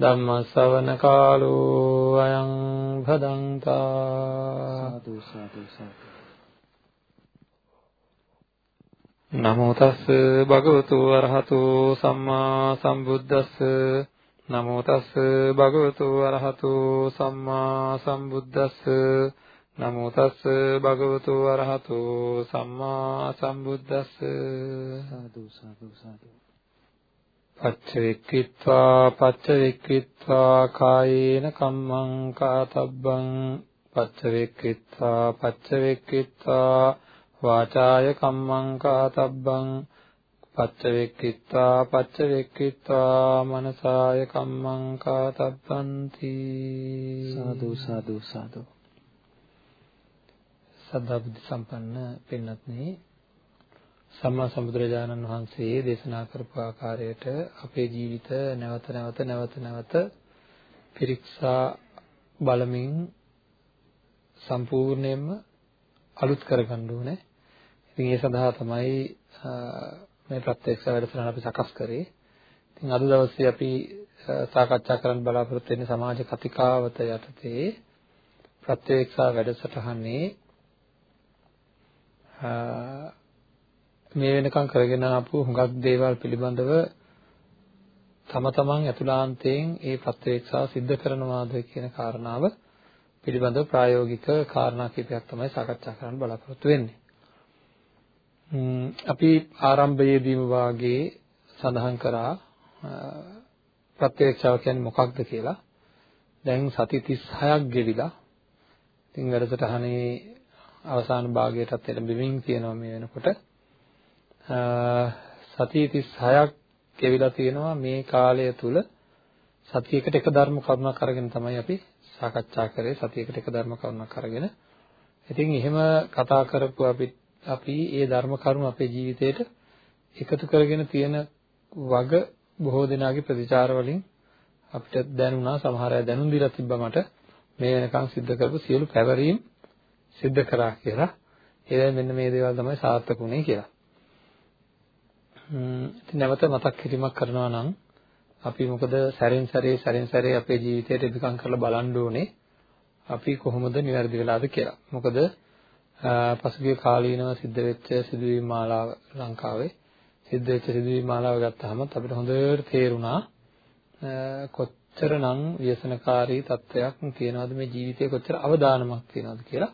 ධම්ම ශ්‍රවණ කාලෝ අයං භදංතා සාදු සාදු සාදු। නමෝ තස් භගවතු අරහතු සම්මා සම්බුද්දස්ස। නමෝ තස් භගවතු අරහතු සම්මා සම්බුද්දස්ස। නමෝ තස් භගවතු අරහතු සම්මා සම්බුද්දස්ස। සාදු සාදු සාදු පච්චවෙක්කිත්වා පච්චවෙක්කිත්වා කායේන කම්මං කාතබ්බං පච්චවෙක්කිත්වා පච්චවෙක්කිත්වා වාචාය කම්මං කාතබ්බං පච්චවෙක්කිත්වා පච්චවෙක්කිත්වා මනසාය කම්මං කාතබ්බන්ති. සාදු සාදු සාදු. සද්ධා බුද්ධ සම්පන්න පින්වත්නි සම්මා සම්බුදුරජාණන් වහන්සේ දේශනා කරපු ආකාරයට අපේ ජීවිත නැවත නැවත නැවත නැවත පිරික්සා බලමින් සම්පූර්ණයෙන්ම අලුත් කරගන්න ඕනේ. ඉතින් ඒ සඳහා තමයි මේ ප්‍රත්‍යක්ෂ වැඩසටහන අපි සකස් කරේ. ඉතින් අද දවසේ අපි සාකච්ඡා කරන්න බලාපොරොත්තු වෙන්නේ සමාජ කතිකාවත යටතේ ප්‍රත්‍යක්ෂ වැඩසටහනේ මේ වෙනකම් කරගෙන ආපු හුඟක් දේවල් පිළිබඳව තම තමන් ඇතුළාන්තයෙන් ඒ ප්‍රත්‍යක්ෂා સિદ્ધ කරනවාද කියන කාරණාව පිළිබඳව ප්‍රායෝගික කාරණා කිහිපයක් තමයි සාකච්ඡා කරන්න බලාපොරොත්තු වෙන්නේ. අපි ආරම්භයේදීම වාගේ සඳහන් කරා ප්‍රත්‍යක්ෂාව කියන්නේ මොකක්ද කියලා. දැන් සති 36ක් ගෙවිලා ඉතින් වැඩසටහනේ අවසාන භාගයටත් එළඹෙමින් තියෙනවා මේ වෙනකොට. සතිය 36ක් ගෙවිලා තියෙනවා මේ කාලය තුල සතියකට එක ධර්ම කරුණක් අරගෙන තමයි අපි සාකච්ඡා කරේ සතියකට එක ධර්ම කරුණක් අරගෙන. ඉතින් එහෙම කතා කරපු අපි අපි ඒ ධර්ම කරුණු අපේ ජීවිතේට එකතු කරගෙන තියෙන වග බොහෝ දෙනාගේ ප්‍රතිචාර වලින් අපිට දැනුණා සමහර අය දැනුම් දීලා තිබ්බා මට මේ වෙනකන් සිද්ධ කරපු සියලු පැවරීම් සිද්ධ කරා කියලා. ඒවෙන් මෙන්න මේ දේවල් තමයි සාර්ථක වුණේ කියලා. ඉතින් නැවත මතක් කිරීමක් කරනවා නම් අපි මොකද සැරෙන් සැරේ සැරෙන් සැරේ අපේ ජීවිතයට ඉදිකම් කරලා බලන්න ඕනේ අපි කොහොමද નિවැරදි වෙලාද කියලා. මොකද පසුගිය කාලීනව සිද්ධ වෙච්ච සිදුවීම් මාලාව ලංකාවේ සිද්ධ වෙච්ච සිදුවීම් මාලාව ගත්තාම අපිට හොඳට තේරුණා කොච්චරනම් ව්‍යසනකාරී තත්වයක් තියෙනවද මේ ජීවිතේ කොච්චර අවදානමක් තියෙනවද කියලා.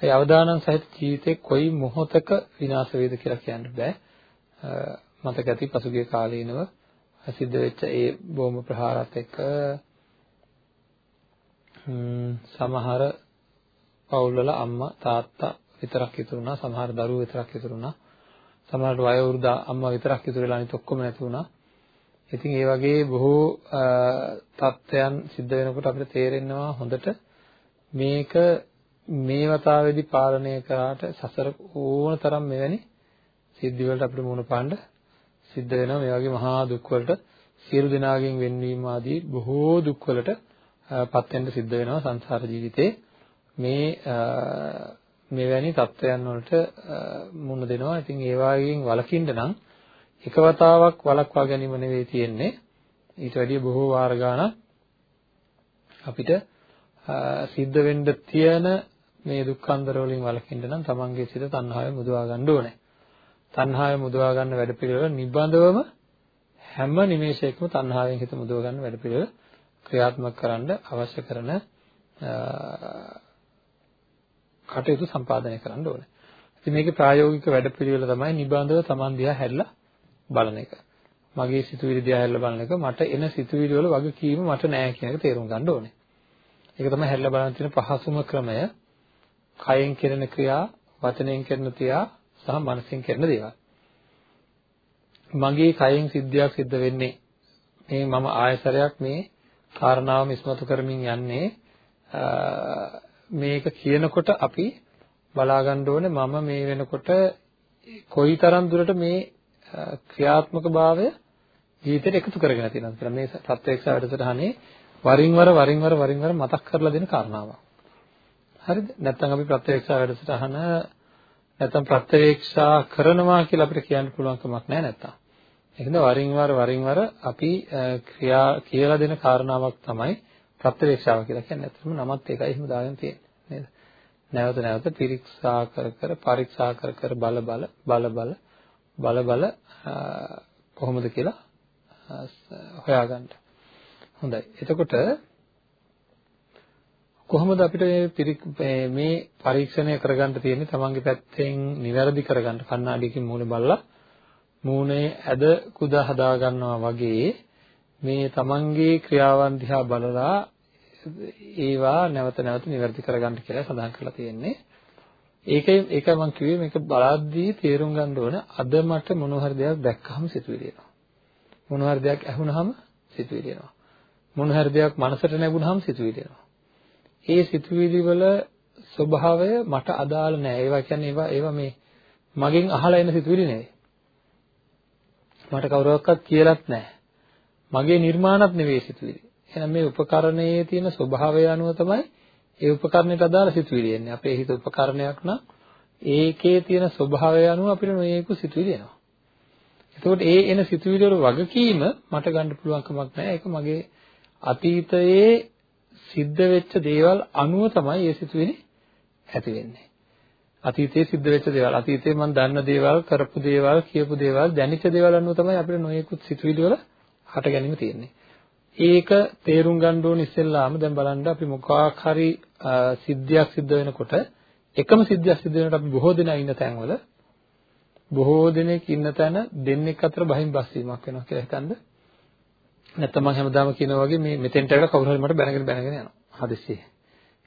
ඒ අවදානම් සහිත ජීවිතේ කොයි මොහොතක විනාශ වේද කියලා කියන්න බෑ. මතක ඇති පසුගිය කාලීනව සිද්ධ වෙච්ච ඒ බෝම්බ ප්‍රහාරات එක්ක සමහර පවුල්වල අම්මා තාත්තා විතරක් ඉතුරු වුණා. සමහර දරුවෝ විතරක් ඉතුරු වුණා. සමහරට වයෝවෘද්ධ අම්මා විතරක් ඉතුරු වෙලා අනිත් ඔක්කොම නැති වුණා. ඉතින් ඒ වගේ බොහෝ තත්ත්වයන් සිද්ධ වෙනකොට අපිට තේරෙනවා හොඳට මේක මේ වතාවේදී පාලනය කරාට සසර ඕන තරම් මෙවැනි සිද්ධි වලට අපිට මුහුණ පාන්න සිද්ධ වෙනවා මේ වගේ මහා දුක් වලට සියලු දෙනාගෙන් වෙන්වීම ආදී බොහෝ දුක් වලට පත් වෙන්න සිද්ධ වෙනවා සංසාර ජීවිතේ මේ මෙවැනි තත්ත්වයන් වලට මුහුණ දෙනවා. ඉතින් ඒ වගේන් වළකින්න නම් එක වතාවක් වළක්වා ගැනීම නෙවෙයි තියෙන්නේ. ඊට වැඩිය බොහෝ වාර ගාණක් අපිට සිද්ධ වෙන්න තියෙන මේ දුක්ඛන්දර වලින් වළකින්න නම් තමන්ගේ සිත තණ්හාවෙන් මුදවා ගන්න ඕනේ. තණ්හාවෙන් මුදවා ගන්න වැඩපිළිවෙල නිබඳවම හැම නිමේෂයකම තණ්හාවෙන් හිත මුදව ගන්න වැඩපිළිවෙල ක්‍රියාත්මක කරන්න අවශ්‍ය කරන කටයුතු සම්පාදනය කරන්න ඕනේ. ඉතින් මේකේ ප්‍රායෝගික වැඩපිළිවෙල තමයි නිබඳව Taman දිහා හැරිලා බලන එක. මගේ සිතුවිලි දිහා හැරිලා බලන එක මට එන සිතුවිලි වල වගකීම මට නෑ කියන එක තේරුම් ගන්න ඕනේ. ඒක තමයි හැරිලා බලන තියෙන පහසුම ක්‍රමය. කයෙන් කෙරෙන ක්‍රියා, වචනයෙන් කෙරෙන ක්‍රියා සහ මනසෙන් කෙරෙන දේවල්. මගේ කයෙන් සිද්ධියක් සිද්ධ වෙන්නේ මේ මම ආයසරයක් මේ කාරණාවම ඉස්මතු කරමින් යන්නේ මේක කියනකොට අපි බලා ගන්න ඕනේ මම මේ වෙනකොට කොයිතරම් දුරට මේ ක්‍රියාත්මක භාවය ජීවිතේට එකතු කරගෙන තියෙනවද කියලා මේ ප්‍රත්‍යක්ෂ වැඩසටහනේ වරින් වර වරින් වර වරින් වර මතක් කරලා දෙන කාරණාවක්. හරිද? නැත්නම් අපි ප්‍රත්‍යක්ෂ වැඩසටහන නැත්නම් ප්‍රත්‍යක්ෂා කරනවා කියලා අපිට කියන්න පුළුවන් කමක් නැහැ නැත්තම්. ඒකද වරින් වර වරින් වර අපි ක්‍රියා කියලා දෙන කාරණාවක් තමයි ප්‍රත්‍යක්ෂාව කියලා කියන්නේ. ඇත්තටම නමත් ඒකයි එහෙම දාගෙන තියෙන්නේ නේද? නැවත නැවත පිරික්සා කර කර පරීක්ෂා කර කර බල බල බල බල බල බල කොහොමද කියලා හොයාගන්න. හොඳයි. එතකොට කොහොමද අපිට මේ මේ පරීක්ෂණය කරගන්න තියෙන්නේ තමන්ගේ පැත්තෙන් નિවැරදි කරගන්න කණ්ණාඩියකින් මූණේ බලලා මූණේ ඇද කුද හදා ගන්නවා වගේ මේ තමන්ගේ ක්‍රියාවන් දිහා බලලා ඒවා නැවත නැවත નિවැරදි කරගන්න කියලා සඳහන් කරලා තියෙන්නේ. ඒකයි ඒකයි මම කිව්වේ මේක බලද්දී තේරුම් ගන්න ඕන අද මට මොන හරි දෙයක් දැක්කහම සිතුවිලි එනවා. මොන හරි දෙයක් ඇහුනහම සිතුවිලි එනවා. මොන හරි දෙයක් මනසට නැගුණහම සිතුවිලි එනවා. ඒ සිතුවිලි වල ස්වභාවය මට අදාළ නෑ. ඒවා කියන්නේ ඒවා ඒවා මේ මගෙන් අහලා එන සිතුවිලි නෙවෙයි. මට කවුරක්වත් කියලත් නෑ. මගේ නිර්මාණත් නෙවෙයි සිතුවිලි. එහෙනම් මේ උපකරණයේ තියෙන ස්වභාවය අනුව තමයි ඒ උපකරණයට අදාළ සිතුවිලි එන්නේ. අපේ හිත උපකරණයක් නම් ඒකේ තියෙන ස්වභාවය අනුව අපිට නොයේකු සිතුවිලි එනවා. එතකොට ඒ එන සිතුවිලි වල වගකීම මට ගන්න පුළුවන් කමක් නැහැ. ඒක මගේ අතීතයේ සිද්ධ වෙච්ච දේවල් අනුව තමයි ඒ සිතුවිලි ඇති වෙන්නේ. අතීතයේ සිද්ධ වෙච්ච දේවල්, අතීතයේ මම දන්න දේවල්, කරපු දේවල්, කියපු දේවල්, දැනෙච්ච දේවල් අනුව තමයි අපිට නොයෙකුත් සිතුවිලි වල හට ගැනීම තියෙන්නේ. ඒක තේරුම් ගන්න ඕන ඉස්සෙල්ලාම දැන් බලන්න අපි මොකක් හරි සිද්ධියක් සිද්ධ වෙනකොට එකම සිද්ධියක් සිද්ධ වෙනකොට අපි බොහෝ දෙනා ඉන්න තැන්වල බොහෝ දෙනෙක් ඉන්න තැන දෙන්නෙක් අතර බහින් බස් වීමක් වෙනවා කියලා හිතන්න. නැත්නම් මම හැමදාම කියනවා වගේ මේ මෙතෙන්ට ඇවිල්ලා කවුරු හරි මට බැනගෙන බැනගෙන යනවා. හදිස්සියේ.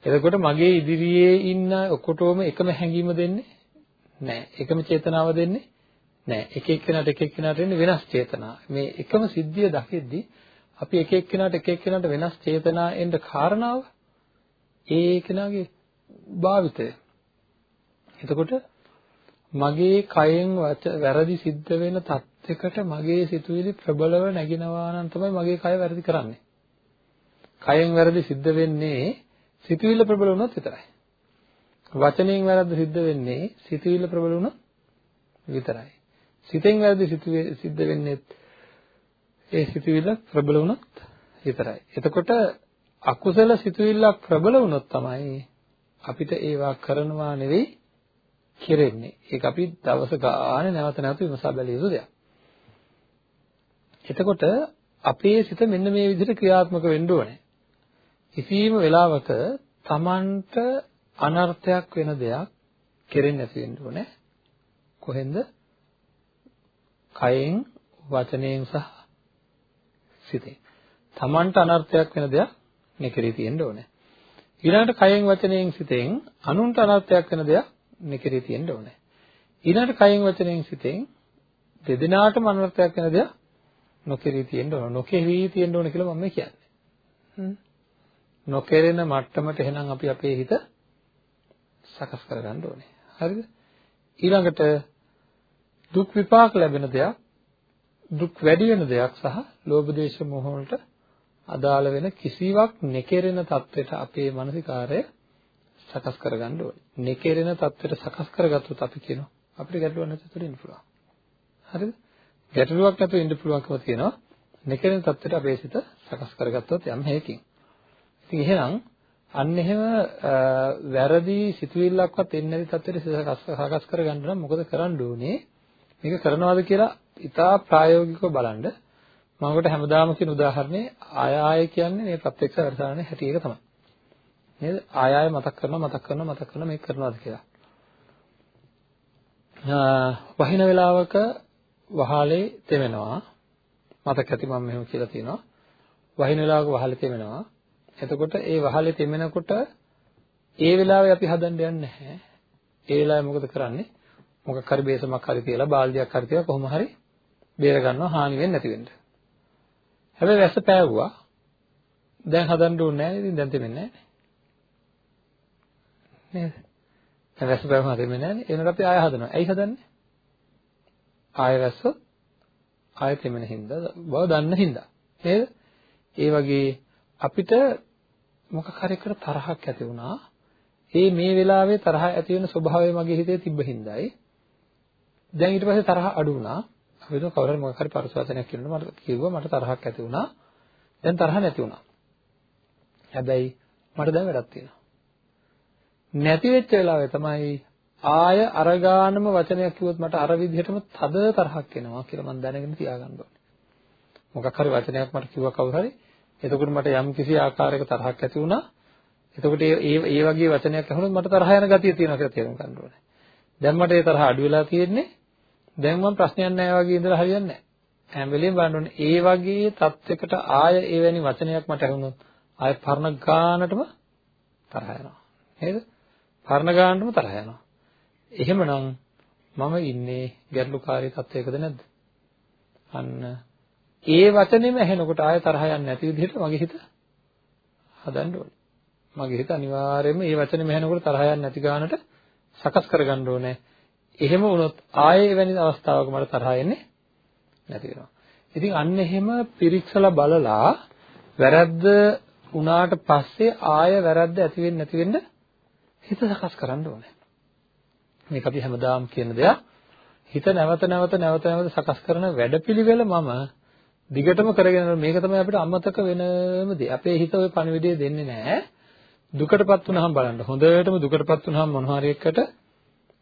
එතකොට මගේ ඉදිරියේ ඉන්න ඔකොටම එකම හැඟීම දෙන්නේ නැහැ. එකම චේතනාව දෙන්නේ නැහැ. එක එක්කෙනාට එක එක්කෙනාට එන්නේ වෙනස් චේතනා. මේ එකම සිද්ධිය දකිද්දී අපි එක එක්කෙනාට එක එක්කෙනාට වෙනස් චේතනා එන්න කාරණාව ඒ කෙනාගේ භාවිතය. එතකොට මගේ කයෙන් වැරදි සිද්ධ වෙන තත්යකට මගේ සිතුවිලි ප්‍රබලව නැగిනවා නම් තමයි මගේ කය වැරදි කරන්නේ. කයෙන් වැරදි සිද්ධ වෙන්නේ සිතුවිල්ල ප්‍රබල වුණොත් විතරයි. වචනයෙන් වැරද්ද සිද්ධ වෙන්නේ සිතුවිල්ල ප්‍රබල වුණොත් විතරයි. සිතෙන් වැරදි සිද්ධ වෙන්නේ ඒ සිතුවිල්ල ප්‍රබල වුණොත් විතරයි. එතකොට අකුසල සිතුවිල්ලක් ප්‍රබල වුණොත් තමයි අපිට ඒවා කරනවා නෙවෙයි කෙරෙන්නේ. ඒක අපි දවස ගානේ නැවත නැවත විමසා බැලිය යුතු දෙයක්. එතකොට අපේ සිත මෙන්න මේ විදිහට ක්‍රියාත්මක වෙන්න ඕනේ. කිසියම් වෙලාවක Tamanට අනර්ථයක් වෙන දෙයක් කෙරෙන්නේ නැති වෙන්න ඕනේ. කොහෙන්ද? කයෙන්, වචනයෙන් සහ සිතෙන්. Tamanට අනර්ථයක් වෙන දෙයක් නෙකරී තියෙන්න ඕනේ. ඊළඟට කයෙන්, වචනයෙන්, සිතෙන් අනුන්ට අනර්ථයක් වෙන දෙයක් නිකරේ තියෙන්න ඕනේ. ඊළඟට කයෙන් වචනයෙන් සිතෙන් දෙදෙනාටම අනර්ථයක් වෙන දේ නොකෙරී තියෙන්න ඕන. නොකෙවි තියෙන්න ඕන කියලා මම කියන්නේ. නොකෙරෙන මට්ටමට එහෙනම් අපි අපේ හිත සකස් කරගන්න ඕනේ. හරිද? ඊළඟට දුක් විපාක ලැබෙන දෙයක් දුක් වැඩි වෙන දෙයක් සහ ලෝභ දේශ මොහ වලට අදාළ වෙන කිසිවක් නෙකෙරෙන தത്വෙට අපේ මානසිකාරය සකස් කරගන්න ඕනේ. නෙකෙරෙන தත්වෙට සකස් කරගත්තොත් අපි කියනවා අපිට ගැටලුවක් නැතුව ඉතුරු පුළුවන්. හරිද? ගැටලුවක් නැතුව ඉන්න පුළුවන්කම තියෙනවා. නෙකෙරෙන தත්වෙට අපේ සිත සකස් කරගත්තොත් යම් හේකින්. ඉතින් එහෙනම් අන්න එහෙම වැරදි සිතුවිල්ලක්වත් එන්නේ නැති තත්ත්වෙට සකස් කරගන්න නම් මොකද කරන්න ඕනේ? මේක කරනවාද කියලා ඉතා ප්‍රායෝගිකව බලන්න. මම ඔකට හැමදාම කියන උදාහරණේ ආය ආය කියන්නේ මේ ප්‍රත්‍යක්ෂ අර්ථානේ හැටි එක තමයි. නේද? ආය ආය මතක් කරනවා මතක් කරනවා මතක් කරනවා මේක කරනවාද කියලා. වහින වෙලාවක වහලේ තෙමෙනවා. මතක ඇති මම මෙහෙම කියලා තියෙනවා. වහින වෙලාවක වහලේ තෙමෙනවා. එතකොට ඒ වහලේ තෙමෙනකොට ඒ වෙලාවේ අපි හදන්න යන්නේ නැහැ. ඒ වෙලාවේ මොකද කරන්නේ? මොකක් හරි බේසමක් හරි තියලා බාල්දියක් හරි තියලා කොහොම හරි බේර ගන්නවා හානි වෙන්නේ නැති වෙන්න. හැබැයි වැස්ස පෑවුවා. දැන් හදන්න ඕනේ නැහැ නේද? දැන් තෙමෙන්නේ නැහැ. නේද? දැන් වැස්ස බැවම හදෙන්නේ නැහැනේ. එනකොට අපි ආය හදනවා. ඇයි හදන්නේ? ආය වැස්සොත් ආය තෙමෙන හින්දා බව දන්න හින්දා. නේද? ඒ වගේ අපිට මොකක් හරි එකට තරහක් ඇති වුණා. ඒ මේ වෙලාවේ තරහ ඇති වෙන ස්වභාවය මගේ හිතේ තිබ්බ හින්දායි. දැන් ඊට පස්සේ තරහ අඩු වුණා. අපි හිතුවා කවුරු හරි මොකක් හරි පරිසවචනයක් කියනකොට මට කිව්වා මට තරහක් ඇති වුණා. දැන් තරහ නැති වුණා. හැබැයි මට දැන් වැඩක් තියෙනවා. නැති වෙච්ච වෙලාවේ තමයි ආය අරගානම වචනයක් කිව්වොත් මට අර විදිහටම තද තරහක් එනවා කියලා මම දැනගෙන තියාගන්න ඕනේ. මොකක් හරි වචනයක් මට කිව්වා කවුරු හරි එතකොට මට යම් කිසි ආකාරයක තරහක් ඇති වුණා. එතකොට ඒ ඒ වගේ වචනයක් අහුනොත් මට තරහ යන ගතිය තියෙනවා කියලා තේරුම් ගන්න ඕනේ. දැන් මට ඒ තරහ අඩු වෙලා තියෙන්නේ. දැන් මම ප්‍රශ්නයක් නැහැ වගේ ඉඳලා හරියන්නේ නැහැ. හැම වෙලෙම බලන්න ඕනේ ඒ වගේ තත්යකට ආය එවැනි වචනයක් මට ඇහුනොත් ආය පරණ ගානටම තරහ යනවා. නේද? පරණ ගානටම තරහ යනවා. එහෙමනම් මම ඉන්නේ ගැටලුකාරී තත්යකද නැද්ද? අන්න ඒ වචනේම ඇහෙනකොට ආය තරහ යන්නේ නැති විදිහට මගේ හිත හදන්න ඕනේ. මගේ හිත අනිවාර්යයෙන්ම මේ වචනේම ඇහෙනකොට තරහ යන්නේ නැති ගානට සකස් කරගන්න ඕනේ. එහෙම වුණොත් ආයේ එවැනි අවස්ථාවක මට තරහ එන්නේ නැති වෙනවා. ඉතින් අන්න එහෙම පිරික්සලා බලලා වැරද්ද උනාට පස්සේ ආය වැරද්ද ඇති වෙන්නේ නැති වෙන්න හිත සකස් කරන්න ඕනේ. මේක අපි හැමදාම කියන දෙයක්. හිත නැවත නැවත නැවත නැවත සකස් කරන වැඩපිළිවෙල මම දිගටම කරගෙන මේක තමයි අපිට අමතක වෙනම දේ. අපේ හිත ওই පණිවිඩය දෙන්නේ නැහැ. දුකටපත් වුණාම බලන්න. හොඳටම දුකටපත් වුණාම මොන හරි එකකට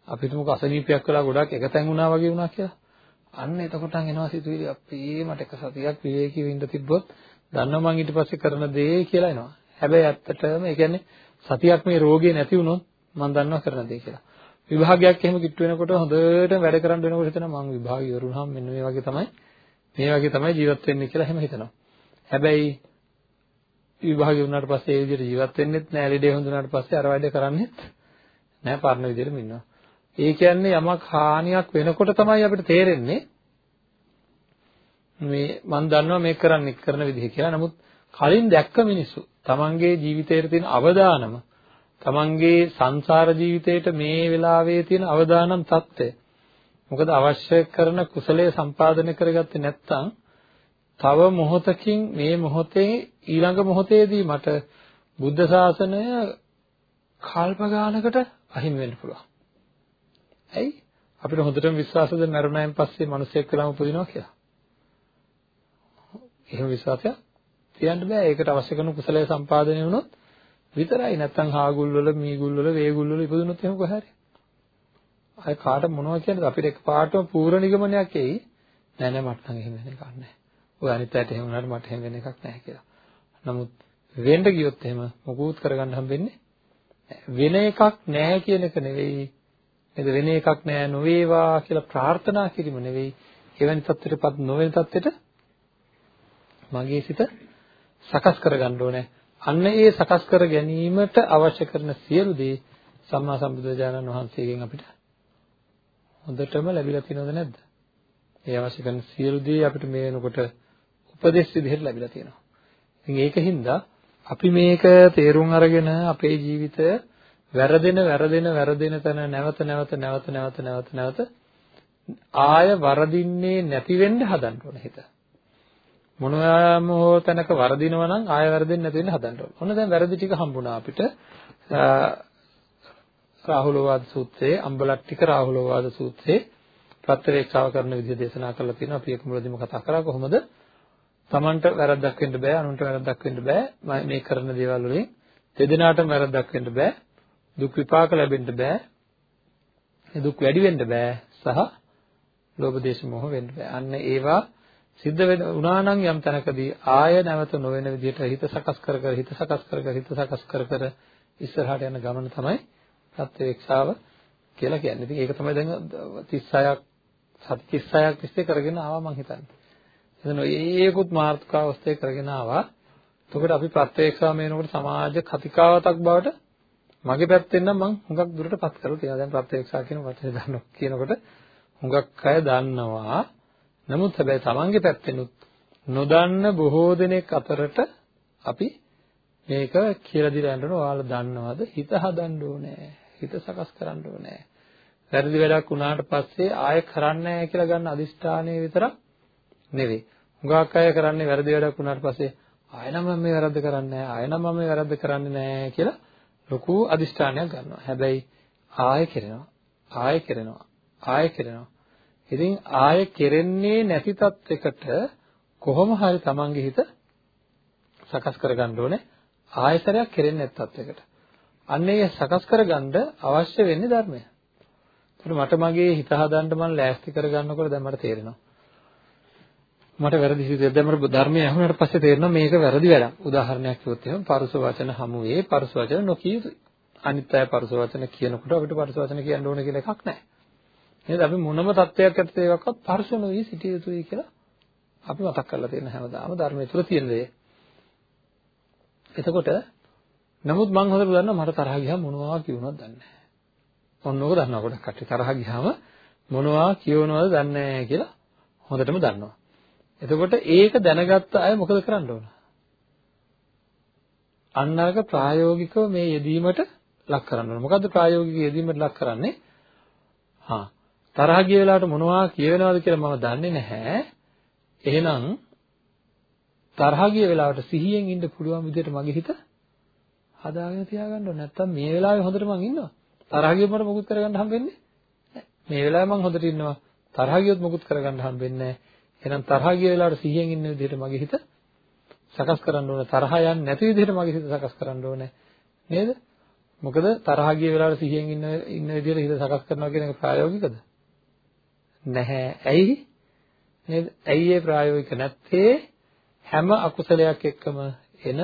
අපිට මොක අසනීපයක් වෙලා ගොඩක් එකතෙන් වුණා වගේ වුණා කියලා. අන්න එතකොට එනවා සිතුවිලි අපේ මට එක සතියක් විවේකීව ඉඳ තිබ්බොත් දන්නවා මං ඊට පස්සේ කරන දේ කියලා එනවා. හැබැයි ඇත්තටම ඒ කියන්නේ සතියක් මේ රෝගේ නැති වුණොත් මං දන්නවා කරන දේ කියලා. විභාගයක් එහෙම කිට්ටු වෙනකොට හොඳට වැඩ කරන්න වෙනකොට හිතනවා මං විභාගය ඉවරුනහම මෙන්න මේ වගේ තමයි මේ වගේ තමයි ජීවත් වෙන්නේ කියලා එහෙම හිතනවා. හැබැයි විභාගය වුණාට පස්සේ ඒ විදිහට ජීවත් වෙන්නෙත් නෑ ලෙඩේ හොඳුනාට පස්සේ අර වැඩ කරන්නෙත් නෑ පරණ විදිහටම ඉන්නවා. ඒ කියන්නේ යමක් හානියක් වෙනකොට තමයි අපිට තේරෙන්නේ මේ මම දන්නවා මේක කරන්න කරන විදිහ කියලා. නමුත් කලින් දැක්ක මිනිස්සු තමන්ගේ ජීවිතයේ තියෙන අවදානම තමන්ගේ සංසාර ජීවිතේට මේ වෙලාවේ තියෙන අවදානම් தත්ත්වය මොකද අවශ්‍ය කරන කුසලයේ සම්පාදනය කරගත්තේ නැත්නම් තව මොහොතකින් මේ මොහොතේ ඊළඟ මොහොතේදී මට බුද්ධ ශාසනය කල්ප ගානකට අහිමි වෙන්න පුළුවන්. ඇයි? අපිට හොඳටම විශ්වාසද මරුණායින් පස්සේ මිනිසෙක් වෙලාම උපදිනවා කියලා. එහෙම විශ්වාසයක් තියන්න බෑ. ඒකට අවශ්‍ය කරන කුසලයේ සම්පාදනය වුණොත් විතරයි. නැත්නම් හාගුල් වල, මීගුල් වල, වේගුල් වල ඉපදුනොත් එහෙම කොහේ හරි. අය කාට මොනවද කියන්නේ අපිට එකපාරටම පූර්ණ නිගමනයක් එයි. නෑ නෑ මට නම් එහෙම වෙන එකක් නෑ. ඔය අනිත් අයට එහෙම වුණාට මට එහෙම වෙන එකක් නෑ කියලා. නමුත් වෙන්න ගියොත් එහෙම මොකුත් කරගන්න හම්බෙන්නේ වෙන එකක් නෑ කියන එක නෙවෙයි. නේද? වෙන එකක් නෑ නොවේවා කියලා ප්‍රාර්ථනා කිරීම නෙවෙයි. එවැනි තත්ත්වයකටපත් නොවන තත්ත්වෙට මගේ සිත සකස් කරගන්න ඕනේ අන්න ඒ සකස් කර ගැනීමට අවශ්‍ය කරන සියලු දේ සම්මා සම්බුදුරජාණන් වහන්සේගෙන් අපිට හොඳටම ලැබිලා තියෙනවද නැද්ද? ඒ අවශ්‍ය කරන සියලු දේ අපිට මේ වෙනකොට උපදෙස් විදිහට ලැබිලා තියෙනවා. ඉතින් ඒකින්ද අපි මේක තේරුම් අරගෙන අපේ ජීවිතය වැරදෙන වැරදෙන වැරදෙන තැන නැවත නැවත නැවත නැවත නැවත නැවත ආය වරදින්නේ නැති වෙන්න හදන්න ඕන හිත. මොනවාම හෝ තැනක වරදිනවා නම් ආය වරදින්නේ නැති වෙන්න හදන්න ඕන. ඔන්න දැන් වැරදි ටික හම්බුණා අපිට. රාහුලෝවාද සූත්‍රයේ අම්බලට්ටික රාහුලෝවාද සූත්‍රයේ ප්‍රත්‍යවේක්ෂාව කරන විදිහ දේශනා කරලා තියෙනවා. අපි ඒක මුලදීම කතා කරා කොහොමද? Tamanට වැරද්දක් වෙන්න බෑ, අනුන්ට වැරද්දක් වෙන්න බෑ. මේ කරන දේවල් වලින් දෙදෙනාටම වැරද්දක් වෙන්න බෑ. දුක් විපාක ලැබෙන්න බෑ. දුක් වැඩි වෙන්න බෑ. සහ ලෝභ දේශ මොහ වෙන්න බෑ. අන්න ඒවා සිද්ධ වෙන උනා නම් යම් තැනකදී ආය නැවත නොවන විදිහට හිත සකස් කර කර හිත සකස් කර කර හිත සකස් කර කර ඉස්සරහට යන ගමන තමයි ප්‍රත්‍යවේක්ෂාව කියලා කියන්නේ. ඉතින් ඒක තමයි දැන් 36ක් සති 36ක් තිස්සේ කරගෙන ආවා මං හිතන්නේ. එතන ඒකුත් මාර්ථකාව ඔස්සේ කරගෙන ආවා. එතකොට අපි ප්‍රත්‍යවේක්ෂාව මේනකොට සමාජ කතිකාවතක් බවට මගේ පැත්තෙන් නම් මං හුඟක් දුරටපත් කරලා තියෙනවා. දැන් ප්‍රත්‍යවේක්ෂා කියන වචනේ දන්නවා කියනකොට හුඟක් අය දන්නවා. නමුත් හැබැයි තමන්ගේ පැත්තෙනුත් නොදන්න බොහෝ දෙනෙක් අතරට අපි මේක කියලා දීලා යනකොට ඔයාලා දන්නවද හිත හදන්න ඕනේ හිත සකස් කරන්න ඕනේ. වැරදි වැඩක් වුණාට පස්සේ ආයෙ කරන්නේ නැහැ කියලා ගන්න අදිෂ්ඨානය විතරක් නෙවෙයි. හුඟක් අය කරන්නේ වැරදි වැඩක් වුණාට පස්සේ ආයෙ නම් මම මේ වැරද්ද කරන්නේ නැහැ. ආයෙ නම් මම මේ වැරද්ද කරන්නේ නැහැ කියලා ලොකු අදිෂ්ඨානයක් ගන්නවා. හැබැයි ආයෙ කරනවා. ආයෙ කරනවා. ආයෙ කරනවා. ඉතින් ආයෙ කෙරෙන්නේ නැති තත්යකට කොහොම හරි තමන්ගේ හිත සකස් කරගන්න ඕනේ. ආයතරයක් කෙරෙන්නේ නැත් තත්යකට. අන්න ඒ සකස් කරගන්න අවශ්‍ය වෙන්නේ ධර්මය. ඒකට මට මගේ හිත හදන්න මම ලෑස්ති කරගන්නකොට දැන් මට තේරෙනවා. මට වැරදි සිදුවෙද්දී දැන් මට ධර්මය අහුනට පස්සේ තේරෙනවා මේක වැරදි වැඩක්. උදාහරණයක් කිව්වොත් එහෙම පරුස වචන හමුවේ පරුස වචන නොකිය යුතුයි. අනිත් අය පරුස වචන කියනකොට අපිට පරුස වචන කියන්න ඕන කියලා එකක් නැහැ. නේද? අපි මොනම தත්වයක් ඇත්තේ ඒකක්වත් පරුස නොවි සිටිය යුතුයි කියලා අපි මතක් කරලා තියෙන හැමදාම ධර්මයේ තුල තියෙන දේ. එතකොට නමුත් මම හොඳට දන්නවා මට තරහ ගියාම මොනවා කියවනවද දන්නේ නැහැ. ඔන්නෝක දන්නවා ගොඩක් කට්ටිය තරහ ගියාම මොනවා කියවනවද දන්නේ නැහැ කියලා හොඳටම දන්නවා. එතකොට ඒක දැනගත්ත අය මොකද කරන්න ඕන? අන්නරක ප්‍රායෝගිකව මේ යෙදීමට ලක් කරන්න ඕන. මොකද්ද ප්‍රායෝගික යෙදීමට ලක් කරන්නේ? හා තරහ ගිය වෙලාවට මොනවා කියවෙනවද කියලා මම දන්නේ නැහැ. එහෙනම් තරහ ගිය වෙලාවට සිහියෙන් ඉන්න පුළුවන් විදිහට මගේ හිත හදාගෙන තියාගන්න ඕනේ. නැත්තම් මේ වෙලාවේ හොඳට මං ඉන්නවා. තරහ ගියොත් මට මොකුත් කරගන්න හම්බෙන්නේ නැහැ. මේ වෙලාවේ මං හොඳට ඉන්නවා. තරහ ගියොත් මොකුත් කරගන්න හම්බෙන්නේ නැහැ. එහෙනම් තරහ ගිය වෙලාවට සිහියෙන් ඉන්න විදිහට මගේ හිත සකස් කරන්න ඕනේ. තරහ යන්නේ නැති විදිහට මගේ හිත සකස් කරන්න ඕනේ. නේද? මොකද තරහ ගිය වෙලාවට සිහියෙන් ඉන්න ඉන්න විදිහට හිත සකස් කරනවා කියන එක ප්‍රායෝගිකද? නැහැ. ඇයි? නේද? ඇයි ඒ ප්‍රායෝගික නැත්තේ? හැම අකුසලයක් එක්කම එන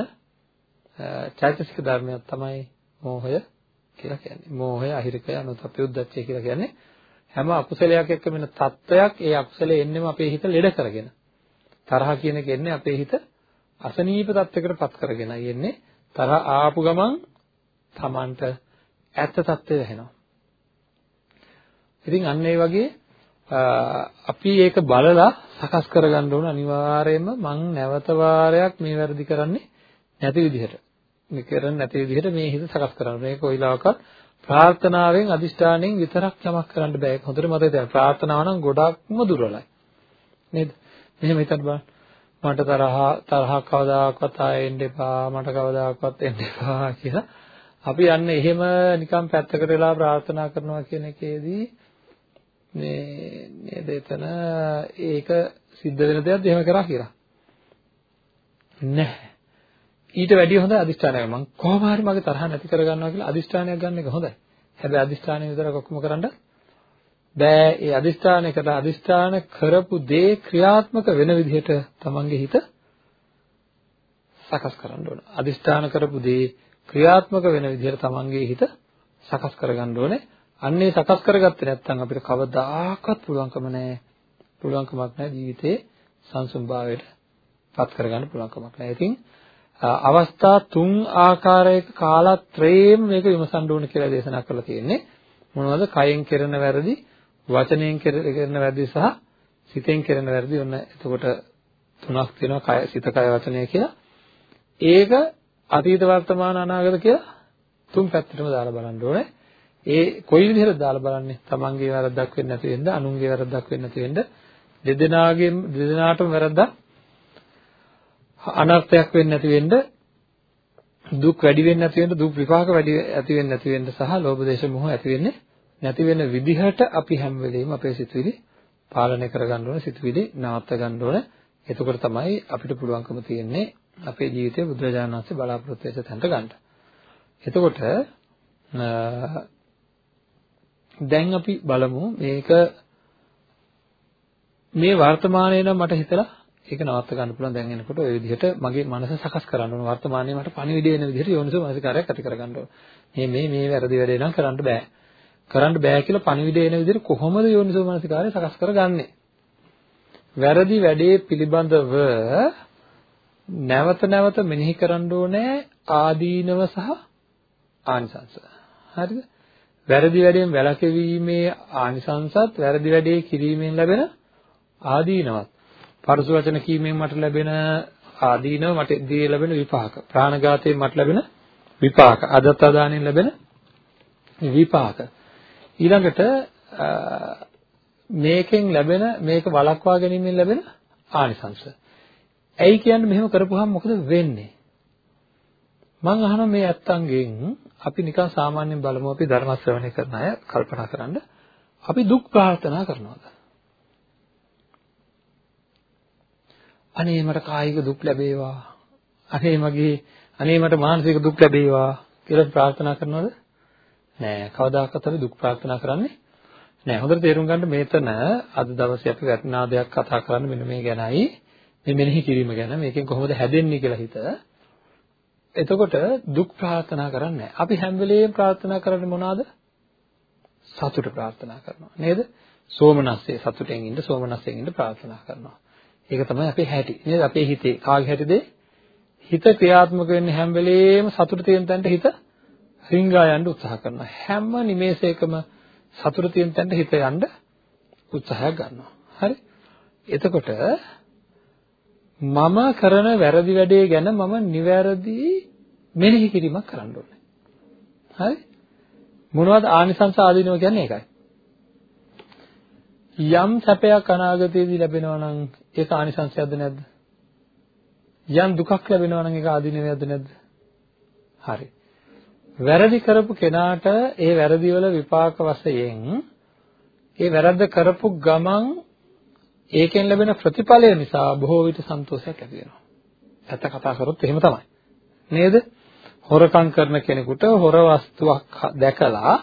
චෛතසික ධර්මයක් තමයි මෝහය කියලා කියන්නේ. මෝහය, අහිරිකය, අනුතප්පය, උද්දච්චය කියලා කියන්නේ හැම අකුසලයක් එක්කම එන තත්වයක් ඒ අකුසලේ එන්නෙම අපේ හිත ලෙඩ කරගෙන. තරහ කියන එක එන්නේ අපේ හිත අසනීප තත්වයකට පත් කරගෙනයි එන්නේ. තරහ ආපු ගමන් Tamanට ඇත්ත తත්වය වෙනවා. ඉතින් අන්න ඒ වගේ අපි ඒක බලලා සකස් කරගන්න ඕන අනිවාර්යයෙන්ම මං නැවත වාරයක් මේ වැරදි කරන්නේ නැති විදිහට මේ කරන්නේ නැති විදිහට මේ හිත සකස් කරන්න. මේක කොයිලාවකත් ප්‍රාර්ථනාවෙන් අදිෂ්ඨාණයෙන් විතරක් යමක් කරන්න බෑ. ඒක හොඳට මතක තියාගන්න. ප්‍රාර්ථනාව නම් ගොඩක්ම දුර්වලයි. නේද? මෙහෙම හිතන්න බලන්න. මට තරහ තරහ කවදාකවත් ආයෙ එන්න එපා. මට කවදාකවත් එන්න එපා කියලා අපි යන්නේ එහෙම නිකන් පැත්තකට වෙලා ප්‍රාර්ථනා කරනවා කියන එකේදී මේ නේද එතන ඒක සිද්ධ වෙන දෙයක්ද එහෙම කරා කියලා. නැහැ. ඊට වැඩිය හොඳ අදිෂ්ඨානයක්. මම කොහොම හරි මගේ තරහ නැති කරගන්නවා කියලා අදිෂ්ඨානයක් ගන්න එක හොඳයි. හැබැයි අදිෂ්ඨානය විතරක් ඔක්කොම කරන්න? බෑ. ඒ අදිෂ්ඨානයකට අදිෂ්ඨාන කරපු දේ ක්‍රියාත්මක වෙන විදිහට තමන්ගේ හිත සකස් කරන්න ඕන. අදිෂ්ඨාන කරපු දේ ක්‍රියාත්මක වෙන විදිහට තමන්ගේ හිත සකස් කරගන්න ඕනේ. අන්නේ සකස් කරගත්තේ නැත්නම් අපිට කවදාකවත් පුළුවන්කම නැහැ. පුළුවන්කමක් නැහැ ජීවිතේ සංසුන්භාවයට පත් කරගන්න පුළුවන්කමක් නැහැ. ඉතින් අවස්ථා තුන් ආකාරයක කාලත්‍රයේම මේක විමසන්න ඕන කියලා දේශනා කරලා තියෙන්නේ. මොනවද? කයෙන් කෙරෙන වැරදි, වචනයෙන් කෙරෙන වැරදි සහ සිතෙන් කෙරෙන වැරදි. ඔන්න එතකොට තුනක් තියෙනවා කය, සිත, කය, වචනය කියලා. ඒක අතීත වර්තමාන අනාගත කියලා තුන් පැත්තටම දාලා බලන්න ඕනේ. ඒ කොයි විදිහට දාලා බලන්නේ? තමන්ගේ වැරද්දක් වෙන්නේ නැති වෙන්න අනුන්ගේ වැරද්දක් වෙන්නේ නැති වෙන්න දෙදෙනාගේ දෙදෙනාටම වැරද්දක්. අනර්ථයක් වෙන්නේ නැති වෙන්න දුක් වැඩි වෙන්නේ නැති වෙන්න දුක් විපාක වැඩි ඇති වෙන්නේ නැති වෙන්න සහ ලෝභ දේශ මොහ ඇති වෙන්නේ නැති වෙන විදිහට අපි හැම වෙලෙම අපේ සිතුවිලි පාලනය කරගන්න ඕනේ සිතුවිලි නවත්ත ගන්න ඕනේ. එතකොට තමයි අපිට පුළුවන්කම තියෙන්නේ අපේ ජීවිතේ බුදුරජාණන් වහන්සේ බලාපොරොත්තු වෙච්ච තැනට ගන්න. එතකොට දැන් අපි බලමු. මේක මේ වර්තමානයේ නම් මට හිතලා ඒක නවත්ත ගන්න පුළුවන් දැන් එනකොට ওই විදිහට මගේ මනස සකස් කරන්න ඕන. වර්තමානයේ මට පණිවිඩය එන විදිහට යෝනිසෝ මනසිකාරයක් ඇති කරගන්න ඕන. මේ මේ මේ වැරදි වැඩේ නම් කරන්න බෑ. කරන්න බෑ කියලා පණිවිඩය එන විදිහට කොහොමද යෝනිසෝ මනසිකාරය සකස් කරගන්නේ? වැරදි වැඩේ පිළිබඳව නැවත නැවත මෙනෙහි කරන්න ඕනේ ආදීනව සහ ආනිසංස හරිද? වැරදි වැඩෙන් වැළකීමේ ආනිසංසත් වැරදි වැඩේ කිරීමෙන් ලැබෙන ආදීනවත් පරස වචන කීමෙන් මට ලැබෙන ආදීනව මට දී ලැබෙන විපාක ප්‍රාණඝාතයෙන් මට ලැබෙන විපාක අදත්තාදානෙන් ලැබෙන විපාක. ඊළඟට මේකෙන් ලැබෙන මේක වළක්වා ගැනීමෙන් ලැබෙන ආනිසංශ. ඇයි කියන්නේ මෙහෙම කරපුවාම මොකද වෙන්නේ? මම අහනවා මේ ඇත්තන්ගෙන් අපි නිකන් සාමාන්‍යයෙන් බලමු අපි ධර්ම ශ්‍රවණය කරන අය කල්පනා කරන්න අපි දුක් ප්‍රාර්ථනා කරනවාද? අනේ මට කායික දුක් ලැබේවා. අනේ මගේ අනේ මට මානසික දුක් ලැබේවා කියලා ප්‍රාර්ථනා කරනවද? නෑ. කවදාකවත් අපි දුක් ප්‍රාර්ථනා කරන්නේ නෑ. හොඳට තේරුම් ගන්න මේතන අද දවසේ අපි වටිනා දෙයක් කතා කරන්න මෙන්න මේ ගැනයි. මේ මෙනෙහි කිරීම ගැන මේකෙන් කොහොමද හැදෙන්නේ කියලා හිත. එතකොට දුක් ප්‍රාර්ථනා කරන්නේ අපි හැම වෙලෙම ප්‍රාර්ථනා කරන්නේ මොනවාද? සතුට ප්‍රාර්ථනා කරනවා. නේද? සෝමනස්සේ සතුටෙන් ඉන්න සෝමනස්යෙන් ඉන්න ප්‍රාර්ථනා කරනවා. ඒක තමයි අපේ හැටි. නේද? අපේ හිතේ කාගේ හැටිද? හිත ක්‍රියාත්මක වෙන්නේ හැම වෙලෙම සතුට තියෙන තැනට හිත රිංගා යන්න උත්සාහ කරනවා. හැම නිමේෂයකම සතුට තියෙන තැනට හිත යන්න උත්සාහයක් ගන්නවා. හරි? එතකොට මම කරන වැරදි වැඩේ ගැන මම නිවැරදි මෙනෙහි කිරීමක් කරන්න ඕනේ. හරි? මොනවද ආනිසංස ආදීනව කියන්නේ ඒකයි. යම් සැපයක් අනාගතයේදී ලැබෙනවා නම් ඒක ආනිසංසයක්ද නැද්ද? යම් දුකක් ලැබෙනවා නම් ඒක ආදීනවයක්ද නැද්ද? හරි. වැරදි කරපු කෙනාට ඒ වැරදිවල විපාක වශයෙන් ඒ වැරද්ද කරපු ගමන් ඒකෙන් ලැබෙන ප්‍රතිඵලය නිසා බොහෝ විට සන්තෝෂයක් ඇති වෙනවා. ඇත්ත කතා කරොත් එහෙම තමයි. නේද? හොරකම් කරන කෙනෙකුට හොර වස්තුවක් දැකලා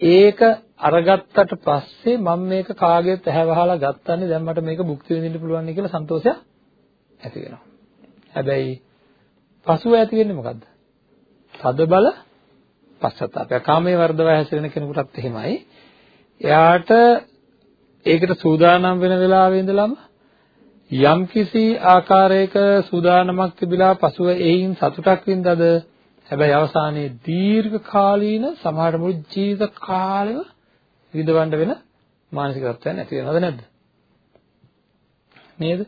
ඒක අරගත්තට පස්සේ මම මේක කාගෙත් ඇහැ වහලා ගත්තන්නේ දැන් මට මේක භුක්ති විඳින්න පුළුවන් කියලා සන්තෝෂයක් ඇති වෙනවා. හැබැයි පසුව ඇති වෙන්නේ මොකද්ද? තද බල පශ්චාත්තාපය. කාමයේ වර්ධව හැසිරෙන කෙනෙකුටත් එහෙමයි. එයාට ඒකට සූදානම් වෙන වෙලාවේ ඉඳලම යම්කිසි ආකාරයක සූදානමක් තිබිලා පසුව එයින් සතුටක් වින්දද? හැබැයි අවසානයේ දීර්ඝ කාලීන සමහර මුළු ජීවිත කාලෙම විඳවන්න වෙන මානසික තත්ත්වයන් ඇති වෙනවද නැද්ද? නේද?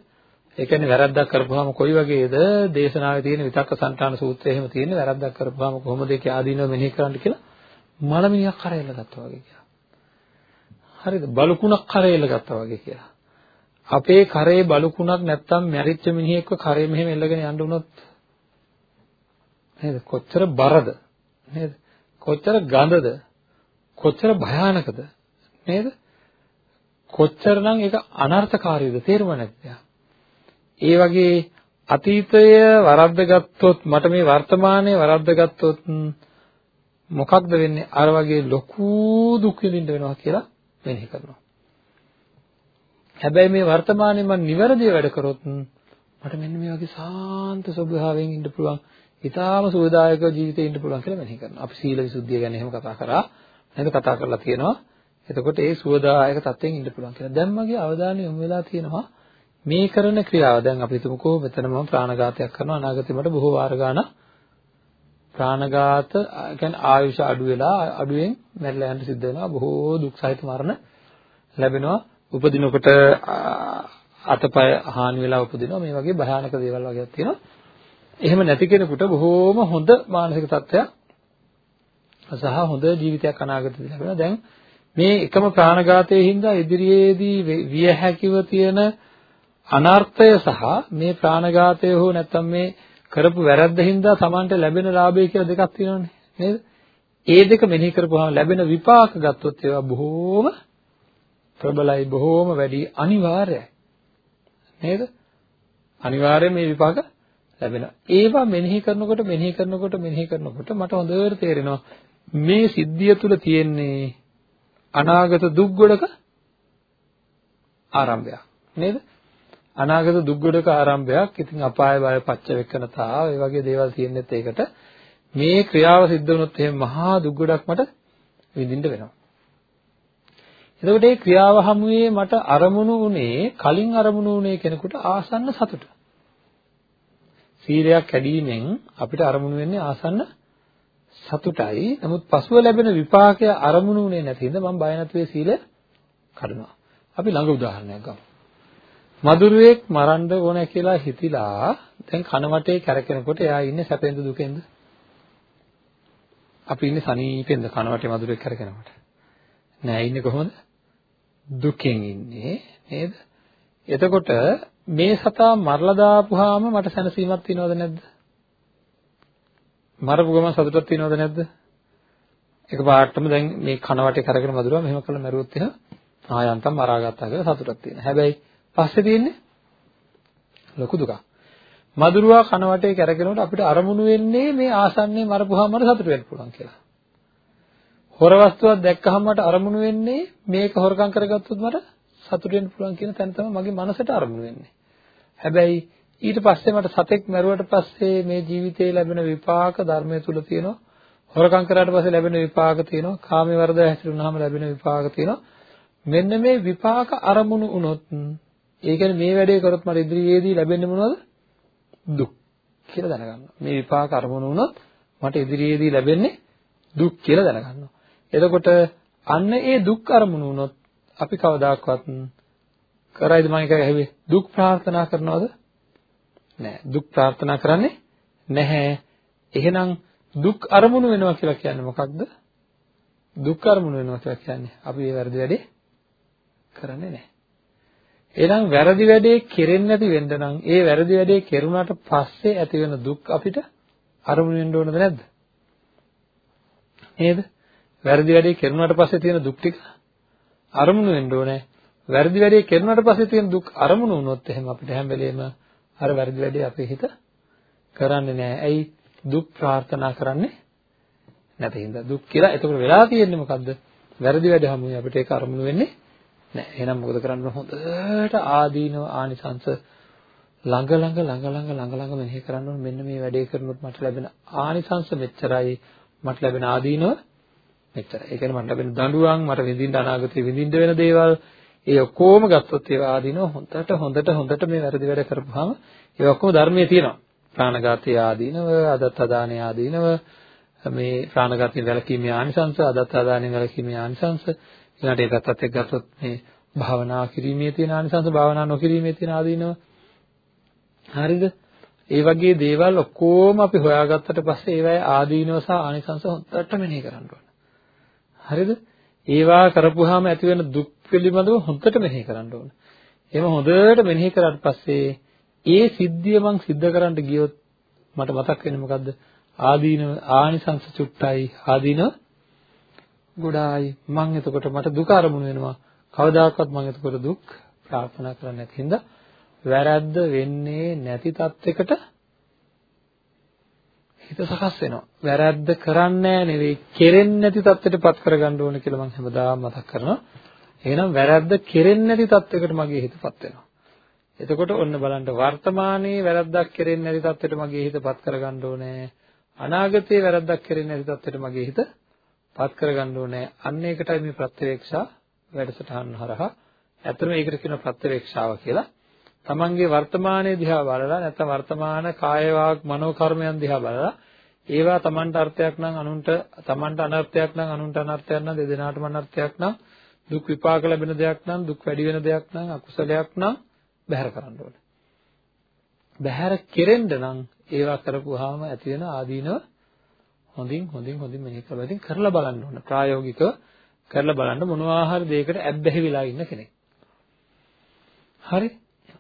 ඒ කියන්නේ වැරද්දක් කරපුවාම කොයි වගේද? දේශනාවේ තියෙන විතක්ක සංඨාන සූත්‍රයේ එහෙම තියෙන වැරද්දක් කරපුවාම කොහොමද ඒක ආදීනව මෙනෙහි කරන්න කියලා මලමිනියක් කරේල ගත්තා වගේ කියලා. හරිද? බලුකුණක් කරේල ගත්තා වගේ කියලා. අපේ කරේ බලුකුණක් නැත්තම් මැරිච්ච මිනිහෙක්ව කරේ මෙහෙම එල්ලගෙන යන්න උනොත් නේද? කොච්චර බරද? නේද? කොච්චර ගඳද? කොච්චර භයානකද? නේද? කොච්චරනම් ඒක අනර්ථකාරීද තේරුම නැත්නම් ඒ වගේ අතීතය වරද්දගත්තොත් මට මේ වර්තමානයේ වරද්දගත්තොත් මොකක්ද වෙන්නේ අර වගේ ලොකු දුක් විඳින්න වෙනවා කියලා මෙනෙහි කරනවා. හැබැයි මේ වර්තමානයේ මම නිවැරදිව වැඩ කරොත් මට මෙන්න මේ වගේ සාන්ත ස්වභාවයෙන් ඉන්න පුළුවන්. ඊටාම සුවදායක ජීවිතේ ඉන්න පුළුවන් කියලා මෙනෙහි කරනවා. අපි සීල විසුද්ධිය ගැන එහෙම කතා කරා. නේද කතා කරලා තියෙනවා. එතකොට ඒ සුවදායක තත්ත්වයෙන් ඉන්න පුළුවන් කියලා. දැන් මගේ අවධානය යොමු වෙලා තියෙනවා මේ කරන ක්‍රියාව දැන් අපි හිතමුකෝ මෙතන මම ප්‍රාණඝාතයක් කරනවා අනාගතේ මට බොහෝ වාර ගන්න ප්‍රාණඝාත කියන්නේ ආයුෂ අඩු වෙලා අඩුවෙන් මැරිලා යන්න සිද්ධ වෙනවා. බොහෝ දුක් සහිත මරණ ලැබෙනවා. උපදිනකොට අතපය හානි වෙලා උපදිනවා. මේ වගේ භයානක දේවල් වගේක් තියෙනවා. එහෙම නැති කෙනෙකුට බොහෝම හොඳ මානසික තත්ත්වයක් සහ හොඳ ජීවිතයක් අනාගතේදී ලැබෙනවා. දැන් මේ එකම ප්‍රාණඝාතයේ හින්දා ඉදිරියේදී විය හැකිව තියෙන අනර්ථය සහ මේ ප්‍රාණඝාතය හෝ නැත්නම් මේ කරපු වැරද්ද හින්දා Tamanට ලැබෙන ලාභය කියලා දෙකක් තියෙනවනේ නේද? ඒ දෙක මෙනෙහි කරපුවාම ලැබෙන විපාක ගත්තොත් ඒවා බොහෝම ප්‍රබලයි බොහෝම වැඩි අනිවාර්යයි. නේද? අනිවාර්යයෙන් මේ විපාක ලැබෙනවා. ඒවා මෙනෙහි කරනකොට මෙනෙහි කරනකොට මෙනෙහි කරනකොට මට හොඳට තේරෙනවා මේ සිද්ධිය තුල තියෙන්නේ අනාගත දුක් ගොඩක ආරම්භයක්. නේද? අනාගත දුක්ගොඩක ආරම්භයක්. ඉතින් අපාය බය පච්ච වෙකනතා ඒ වගේ දේවල් තියෙනෙත් ඒකට මේ ක්‍රියාව සිද්ධ වුණොත් එහෙම මහා දුක්ගොඩක් මට විඳින්න වෙනවා. එතකොට මේ ක්‍රියාව හැමුවේ මට අරමුණු උනේ කලින් අරමුණු උනේ කෙනෙකුට ආසන්න සතුට. සීලයක් කැඩීමෙන් අපිට අරමුණු වෙන්නේ ආසන්න සතුටයි. නමුත් පසුව ලැබෙන විපාකය අරමුණු උනේ නැති හින්දා මම බය නැතුවේ සීලය කඩනවා. අපි ළඟ උදාහරණයක් ගමු. මදුරුවෙක් මරන්න ඕන කියලා හිතිලා දැන් කන වටේ කැරකෙනකොට එයා ඉන්නේ සැපෙන්ද දුකෙන්ද? අපි ඉන්නේ සනීපෙන්ද කනවටේ මధుරයක් කරගෙනකොට. නෑ ඉන්නේ කොහොමද? දුකෙන් ඉන්නේ නේද? එතකොට මේ සතා මරලා දාපුවාම මට සැනසීමක් තියනවද නැද්ද? මරපු ගමන් සතුටක් තියනවද නැද්ද? එක පාටම දැන් මේ කනවටේ කරගෙන මදුරුවා මෙහෙම කළා මැරුවොත් එහෙනම් ආයන්තම් මරාගත්තා කියලා සතුටක් තියෙනවා. හැබැයි පස්සේ තියෙන්නේ ලොකු දුකක්. මදුරුවා කනවටේ කරගෙනකොට අපිට අරමුණු වෙන්නේ මේ ආසන්නයේ මරපුවාම මට සතුට වෙන්න පුළුවන් කියලා. හොර වස්තුවක් දැක්කහම මට අරමුණු වෙන්නේ මේක හොරකම් කරගත්තොත් මට සතුට වෙන්න පුළුවන් කියන තැන තමයි මගේ මනසට අරමුණු වෙන්නේ. හැබැයි ඊට පස්සේ මට සතෙක් මැරුවට පස්සේ මේ ජීවිතේ ලැබෙන විපාක ධර්මයේ තුල තියෙනවා. හොරකම් කරාට පස්සේ ලැබෙන විපාක තියෙනවා. කාමයේ වර්ධය හැසිරුණාම ලැබෙන විපාක තියෙනවා. මෙන්න මේ විපාක අරමුණු වුණොත් ඒ කියන්නේ මේ වැඩේ කරොත් මට ඉදිරියේදී ලැබෙන්නේ මොනවද? දුක් කියලා දැනගන්නවා. මේ විපාක අරමුණු වුණොත් මට ඉදිරියේදී ලැබෙන්නේ දුක් කියලා දැනගන්නවා. එතකොට අන්න ඒ දුක් අරමුණු වුණොත් අපි කවදාකවත් කරයිද මම එක ඇහුවේ දුක් ප්‍රාර්ථනා කරනවද? නෑ. දුක් ප්‍රාර්ථනා කරන්නේ නැහැ. එහෙනම් දුක් අරමුණු වෙනවා කියලා කියන්නේ මොකක්ද? දුක් අරමුණු වෙනවා කියලා කියන්නේ අපි ඒ වැරදි වැඩේ කරන්නේ නැහැ. එහෙනම් වැරදි වැඩේ කෙරෙන්නේ නැති වෙන්න නම් ඒ වැරදි වැඩේ කෙරුණාට පස්සේ ඇති වෙන දුක් අපිට අරමුණු වෙන්න ඕනද නැද්ද? නේද? වැරදි වැඩේ කෙරුණාට පස්සේ තියෙන දුක් ටික අරමුණු වෙන්න ඕනේ. වැරදි වැඩේ කෙරුණාට පස්සේ තියෙන දුක් අරමුණු වුණොත් එහෙම අපිට හැම වෙලේම අර වැරදි වැඩේ අපේ හිත කරන්නේ නැහැ. ඇයි දුක් ප්‍රාර්ථනා කරන්නේ නැති හින්දා දුක් කියලා. එතකොට වෙලා තියෙන්නේ මොකද්ද? වැරදි වැඩ හැමුවේ අපිට ඒක අරමුණු වෙන්නේ නැහැ. එහෙනම් මොකද කරන්න හොඳට ආදීනව ආනිසංස ළඟ ළඟ ළඟ ළඟ ළඟ ළඟ මෙනෙහි කරන්න ඕනේ මෙන්න මේ වැඩේ කරනොත් මට ලැබෙන ආනිසංස මෙච්චරයි මට ලැබෙන ආදීනව මෙච්චරයි. ඒ කියන්නේ මට ලැබෙන දඬුවම් මට විඳින්න අනාගතේ විඳින්න වෙන දේවල් ඒ ඔක්කොම ගත්තොත් ඒවා ආදීනව හොඳට හොඳට හොඳට මේ වැරදි වැඩ කරපුවාම ඒ ඔක්කොම ධර්මයේ තියෙනවා. ප්‍රාණඝාතය ආදීනව, අදත් අදානය ආදීනව, මේ ප්‍රාණඝාතයෙන් වැළකීමේ ආනිසංස, අදත් අදානයෙන් වැළකීමේ ආනිසංස, ඊළඟට ඒ පැත්තත් එක්ක ගත්තොත් මේ භාවනා කිරීමේ තියෙන ආනිසංස, භාවනා නොකිරීමේ තියෙන ආදීනව. හරිද? ඒ වගේ දේවල් ඔක්කොම අපි හොයාගත්තට පස්සේ ඒවායේ ආදීනව සහ ආනිසංස හොඳට මෙනෙහි කරන්න ඕන. හරිද? ඒවා කරපුවාම ඇති වෙන දුක් පිළිබඳව හොඳට මෙනෙහි කරන්න ඕන. එහෙම හොඳට මෙනෙහි කරාට පස්සේ ඒ සිද්ධිය මං සිද්ධ කරන්න ගියොත් මට මතක් වෙන්නේ මොකද්ද? ආදීනව ආනිසංස චුට්ටයි ආදීනව ගොඩායි මං එතකොට මට දුක අරමුණු වෙනවා. කවදාකවත් මං එතකොට දුක් ප්‍රාර්ථනා කරන්නේ නැති හින්දා වැරද්ද වෙන්නේ නැති තත්යකට හිත සකස් වෙනවා. වැරද්ද කරන්නේ නෙවෙයි, කෙරෙන්නේ නැති තත්ත්වයටපත් කරගන්න ඕන කියලා මම හැමදාම මතක් කරනවා. එහෙනම් වැරද්ද කෙරෙන්නේ නැති තත්ත්වයකට මගේ හිතපත් වෙනවා. එතකොට ඔන්න බලන්න වර්තමානයේ වැරද්දක් කෙරෙන්නේ නැති තත්ත්වයට මගේ හිතපත් කරගන්න ඕනේ. අනාගතයේ වැරද්දක් කෙරෙන්නේ නැති තත්ත්වයට මගේ හිතපත් කරගන්න ඕනේ. අන්න ඒකටයි මේ ප්‍රත්‍යවේක්ෂා වැඩසටහන හරහා ඇත්තම ඒකට කියන ප්‍රත්‍යවේක්ෂාව කියලා. තමන්ගේ වර්තමානයේ දිහා බලලා නැත්නම් වර්තමාන කාය වාග් මනෝ කර්මයන් දිහා බලලා ඒවා තමන්ට අර්ථයක් නම් අනුන්ට තමන්ට අනර්ථයක් නම් අනුන්ට අනර්ථයක් නම් දෙදෙනාටම අනර්ථයක් නම් දුක් විපාක ලැබෙන දෙයක් නම් දුක් වැඩි වෙන දෙයක් නම් අකුසලයක් නම් බැහැර කරන්න ඕනේ. බැහැර කෙරෙන්න නම් ඒවා කරපුවාම ඇති වෙන ආදීනව හොඳින් හොඳින් හොඳින් මෙහෙ කරලා ඉතින් කරලා බලන්න ඕන. ප්‍රායෝගිකව කරලා බලන්න මොනවා හරි දෙයකට ඇබ්බැහි වෙලා ඉන්න කෙනෙක්. හරි?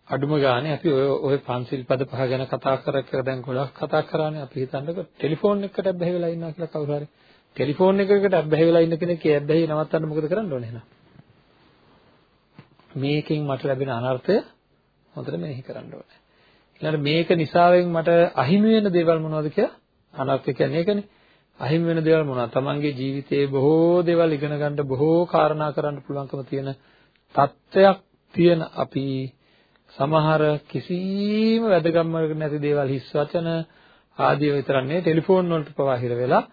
අඩුම ගානේ අපි ඔය ඔය පන්සිල් පද පහ ගැන කතා කර කර දැන් ගොඩක් කතා කරානේ අපි හිතන්නකො ටෙලිෆෝන් එකකට ඇබ්බැහි වෙලා ඉන්නවා කියලා කවුරු හරි ටෙලිෆෝන් එකකට ඇබ්බැහි වෙලා ඉන්න කෙනෙක් ඒ ඇබ්බැහි නවත්තන්න මොකද කරන්න ඕනේ එහෙනම් මේකෙන් මට ලැබෙන අනර්ථය හොඳට මෙනෙහි කරන්න ඕනේ ඊළඟට මේක නිසාවෙන් මට අහිමි වෙන දේවල් මොනවද කියලා අනර්ථය කියන්නේ ඒකනේ අහිමි වෙන දේවල් මොනවද තමන්ගේ ජීවිතයේ බොහෝ දේවල් ඉගෙන ගන්න බොහෝ කාරණා කරන්න පුළුවන්කම තියෙන තත්ත්වයක් තියෙන අපි සමහර කිසිම වැදගත්මක් නැති දේවල් හිස් වචන ආදී විතරක් නෙවෙයි ටෙලිෆෝන් වලට පවා හිර වෙලා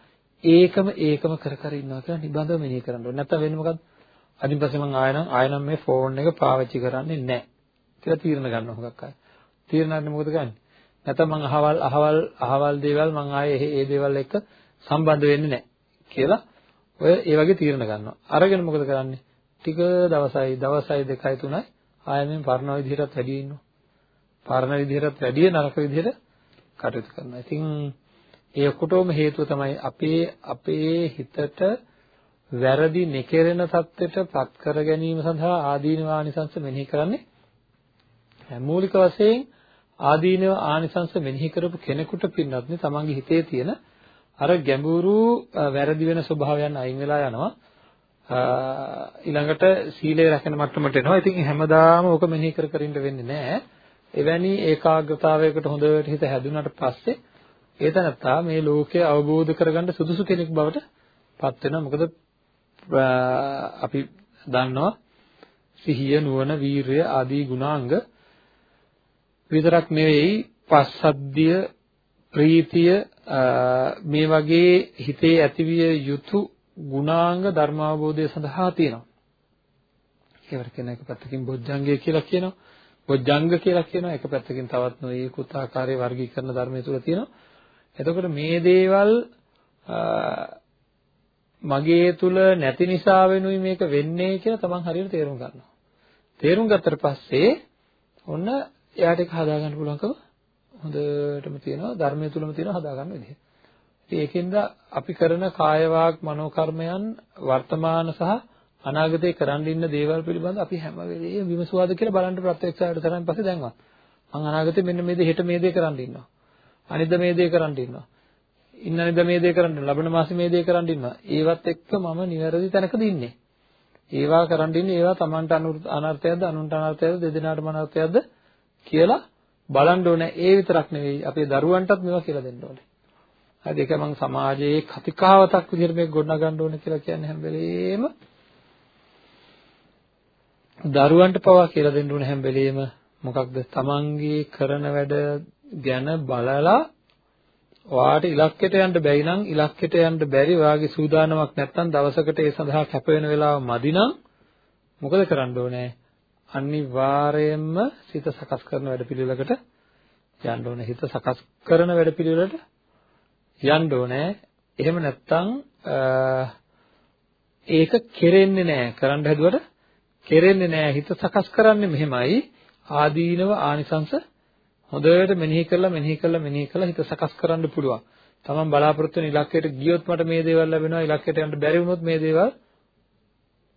ඒකම ඒකම කර කර ඉන්නවා කියලා නිබඳව මෙනෙහි කරන්න ඕනේ. නැත්නම් වෙන්නේ මොකද්ද? අදින් පස්සේ මම ආයෙනම් ආයෙනම් මේ ෆෝන් එක පාවිච්චි කරන්නේ නැහැ කියලා තීරණ ගන්නවා මොකක් අය. තීරණ ගන්න මොකද ගන්නෙ? නැත්නම් මම අහවල් අහවල් අහවල් දේවල් මම ආයේ ඒ දේවල් එක්ක සම්බන්ධ වෙන්නේ නැහැ කියලා ඔය ඒ වගේ තීරණ ගන්නවා. අරගෙන මොකද කරන්නේ? ටික දවසයි දවසයි දෙකයි තුනයි ආයෙ මේ පරණ විදිහටත් වැඩි ඉන්නවා. පරණ විදිහටත් වැඩි නරක විදිහට කටයුතු කරනවා. ඉතින් ඒ ඔක්කොටම හේතුව තමයි අපේ අපේ හිතට වැරදි නිකරන தත්ත්වයට පත් කර ගැනීම සඳහා ආදීනව ආනිසංස මෙනෙහි කරන්නේ මූලික වශයෙන් ආදීනව ආනිසංස මෙනෙහි කරපු කෙනෙකුට පින්නත් නේ තමන්ගේ හිතේ තියෙන අර ගැඹුරු වැරදි වෙන ස්වභාවයන් අයින් වෙලා යනවා ඊළඟට සීලය රැකෙන මට්ටමට එනවා. ඉතින් හැමදාම ඕක මෙනෙහි කර කර ඉන්න වෙන්නේ නැහැ. එවැනි ඒකාග්‍රතාවයකට හොඳට හිත හැදුනට පස්සේ ඒ තනත්තා මේ ලෝකය අවබෝධ කරගන්න සුදුසු කෙනෙක් බවට පත් වෙනවා. මොකද අපි දන්නවා සිහිය, නුවණ, වීරිය ආදී ගුණාංග විතරක් නෙවෙයි පස්සද්ධිය, ප්‍රීතිය මේ වගේ හිතේ ඇතිවිය යුතු ගුණාංග ධර්මාවබෝධය සඳහා තියෙනවා. ඒවට කියන එක පැත්තකින් බොජ්ජංගය කියලා කියනවා. බොජ්ජංග කියලා කියනවා. එක පැත්තකින් තවත් නොයෙකුත් ආකාරයේ වර්ගීකරණ ධර්මයේ තුල තියෙනවා. එතකොට මේ දේවල් මගේ තුල නැති නිසා වෙනුයි මේක වෙන්නේ කියලා තමන් හරියට තේරුම් ගන්නවා. තේරුම් ගත්තට පස්සේ ඔන්න එයාට ඒක හදාගන්න පුළුවන්කම හොඳටම තියෙනවා ධර්මයේ තුලම තියෙනවා හදාගන්න විදිහ. ඉතින් ඒකෙන්ද අපි කරන කාය වාග් මනෝ කර්මයන් වර්තමාන සහ අනාගතේ කරන්න ඉන්න දේවල් පිළිබඳ අපි හැම වෙලේම විමසුවාද කියලා බලන්න ප්‍රත්‍යක්ෂයට තරම් පස්සේ දැන්වත් මං අනාගතේ මෙන්න මේ දේ හෙට මේ දේ කරන්න ඉන්නවා. අනිද්ද මේ දේ කරන්න ඉන්නවා. ඉන්න අනිද්ද මේ දේ කරන්න ලබන මාසේ මේ දේ කරන්න ඉන්නවා. ඒවත් එක්ක මම නිවැරදි තැනකද ඉන්නේ? ඒවා කරන්න ඉන්නේ ඒවා Tamanට අනර්ථයක්ද අනුන්ට අනර්ථයක්ද දෙදෙනාටම අනර්ථයක්ද කියලා බලන්න ඕනේ ඒ විතරක් නෙවෙයි අපේ දරුවන්ටත් මේවා කියලා දෙන්න ඕනේ. හරි ඒක මම සමාජයේ කතිකාවතක් විදිහට මේක ගොඩනගන්න ඕනේ කියලා කියන්නේ හැම වෙලේම. දරුවන්ට පවා කියලා දෙන්න ඕනේ හැම වෙලේම. මොකක්ද? තමන්ගේ කරන වැඩ ගැන බලලා ඔයාට ඉලක්කයට යන්න බැරි නම් ඉලක්කයට යන්න බැරි ඔයාගේ සූදානමක් නැත්නම් දවසකට ඒ සඳහා කැප වෙන වෙලාව මදි නම් මොකද කරන්න ඕනේ? අනිවාර්යයෙන්ම සිත සකස් කරන වැඩපිළිවෙලකට යන්න ඕනේ හිත සකස් කරන වැඩපිළිවෙලට යන්න ඕනේ. එහෙම නැත්නම් ඒක කෙරෙන්නේ නැහැ. කරන්න හැදුවට කෙරෙන්නේ නැහැ. හිත සකස් කරන්නේ මෙහෙමයි. ආදීනව ආනිසංස හොඳට මෙනෙහි කරලා මෙනෙහි කරලා මෙනෙහි කරලා හිත සකස් කරන්න පුළුවන්. තමන් බලාපොරොත්තු වෙන ඉලක්කයට ගියොත් මට මේ දේවල් ලැබෙනවා. ඉලක්කයට යන්න බැරි වුණොත් මේ දේවල්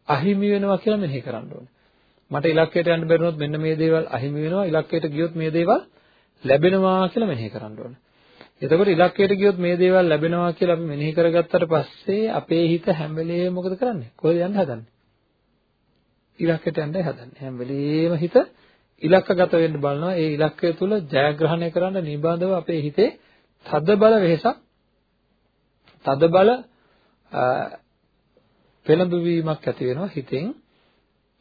අහිමි වෙනවා කියලා මෙනෙහි කරන්න ඕනේ. මට ඉලක්කයට යන්න බැරි වුණොත් මෙන්න මේ දේවල් අහිමි වෙනවා. ඉලක්කයට ගියොත් මේ දේවල් ලැබෙනවා කියලා මෙනෙහි කරන්න ඕනේ. එතකොට ඉලක්කයට ගියොත් මේ දේවල් ලැබෙනවා කියලා අපි මෙනෙහි කරගත්තට පස්සේ අපේ හිත හැම වෙලේම මොකද කරන්නේ? කොහෙද යන්න හදන්නේ? ඉලක්කයට යන්නයි හදන්නේ. හැම වෙලේම හිත ඉලක්කගත වෙන්න බලනවා. ඒ ඉලක්කය තුල ජයග්‍රහණය කරන්න නිබඳව අපේ හිතේ තද බල වෙහසක් තද බල පෙළඹවීමක් ඇති වෙනවා හිතෙන්.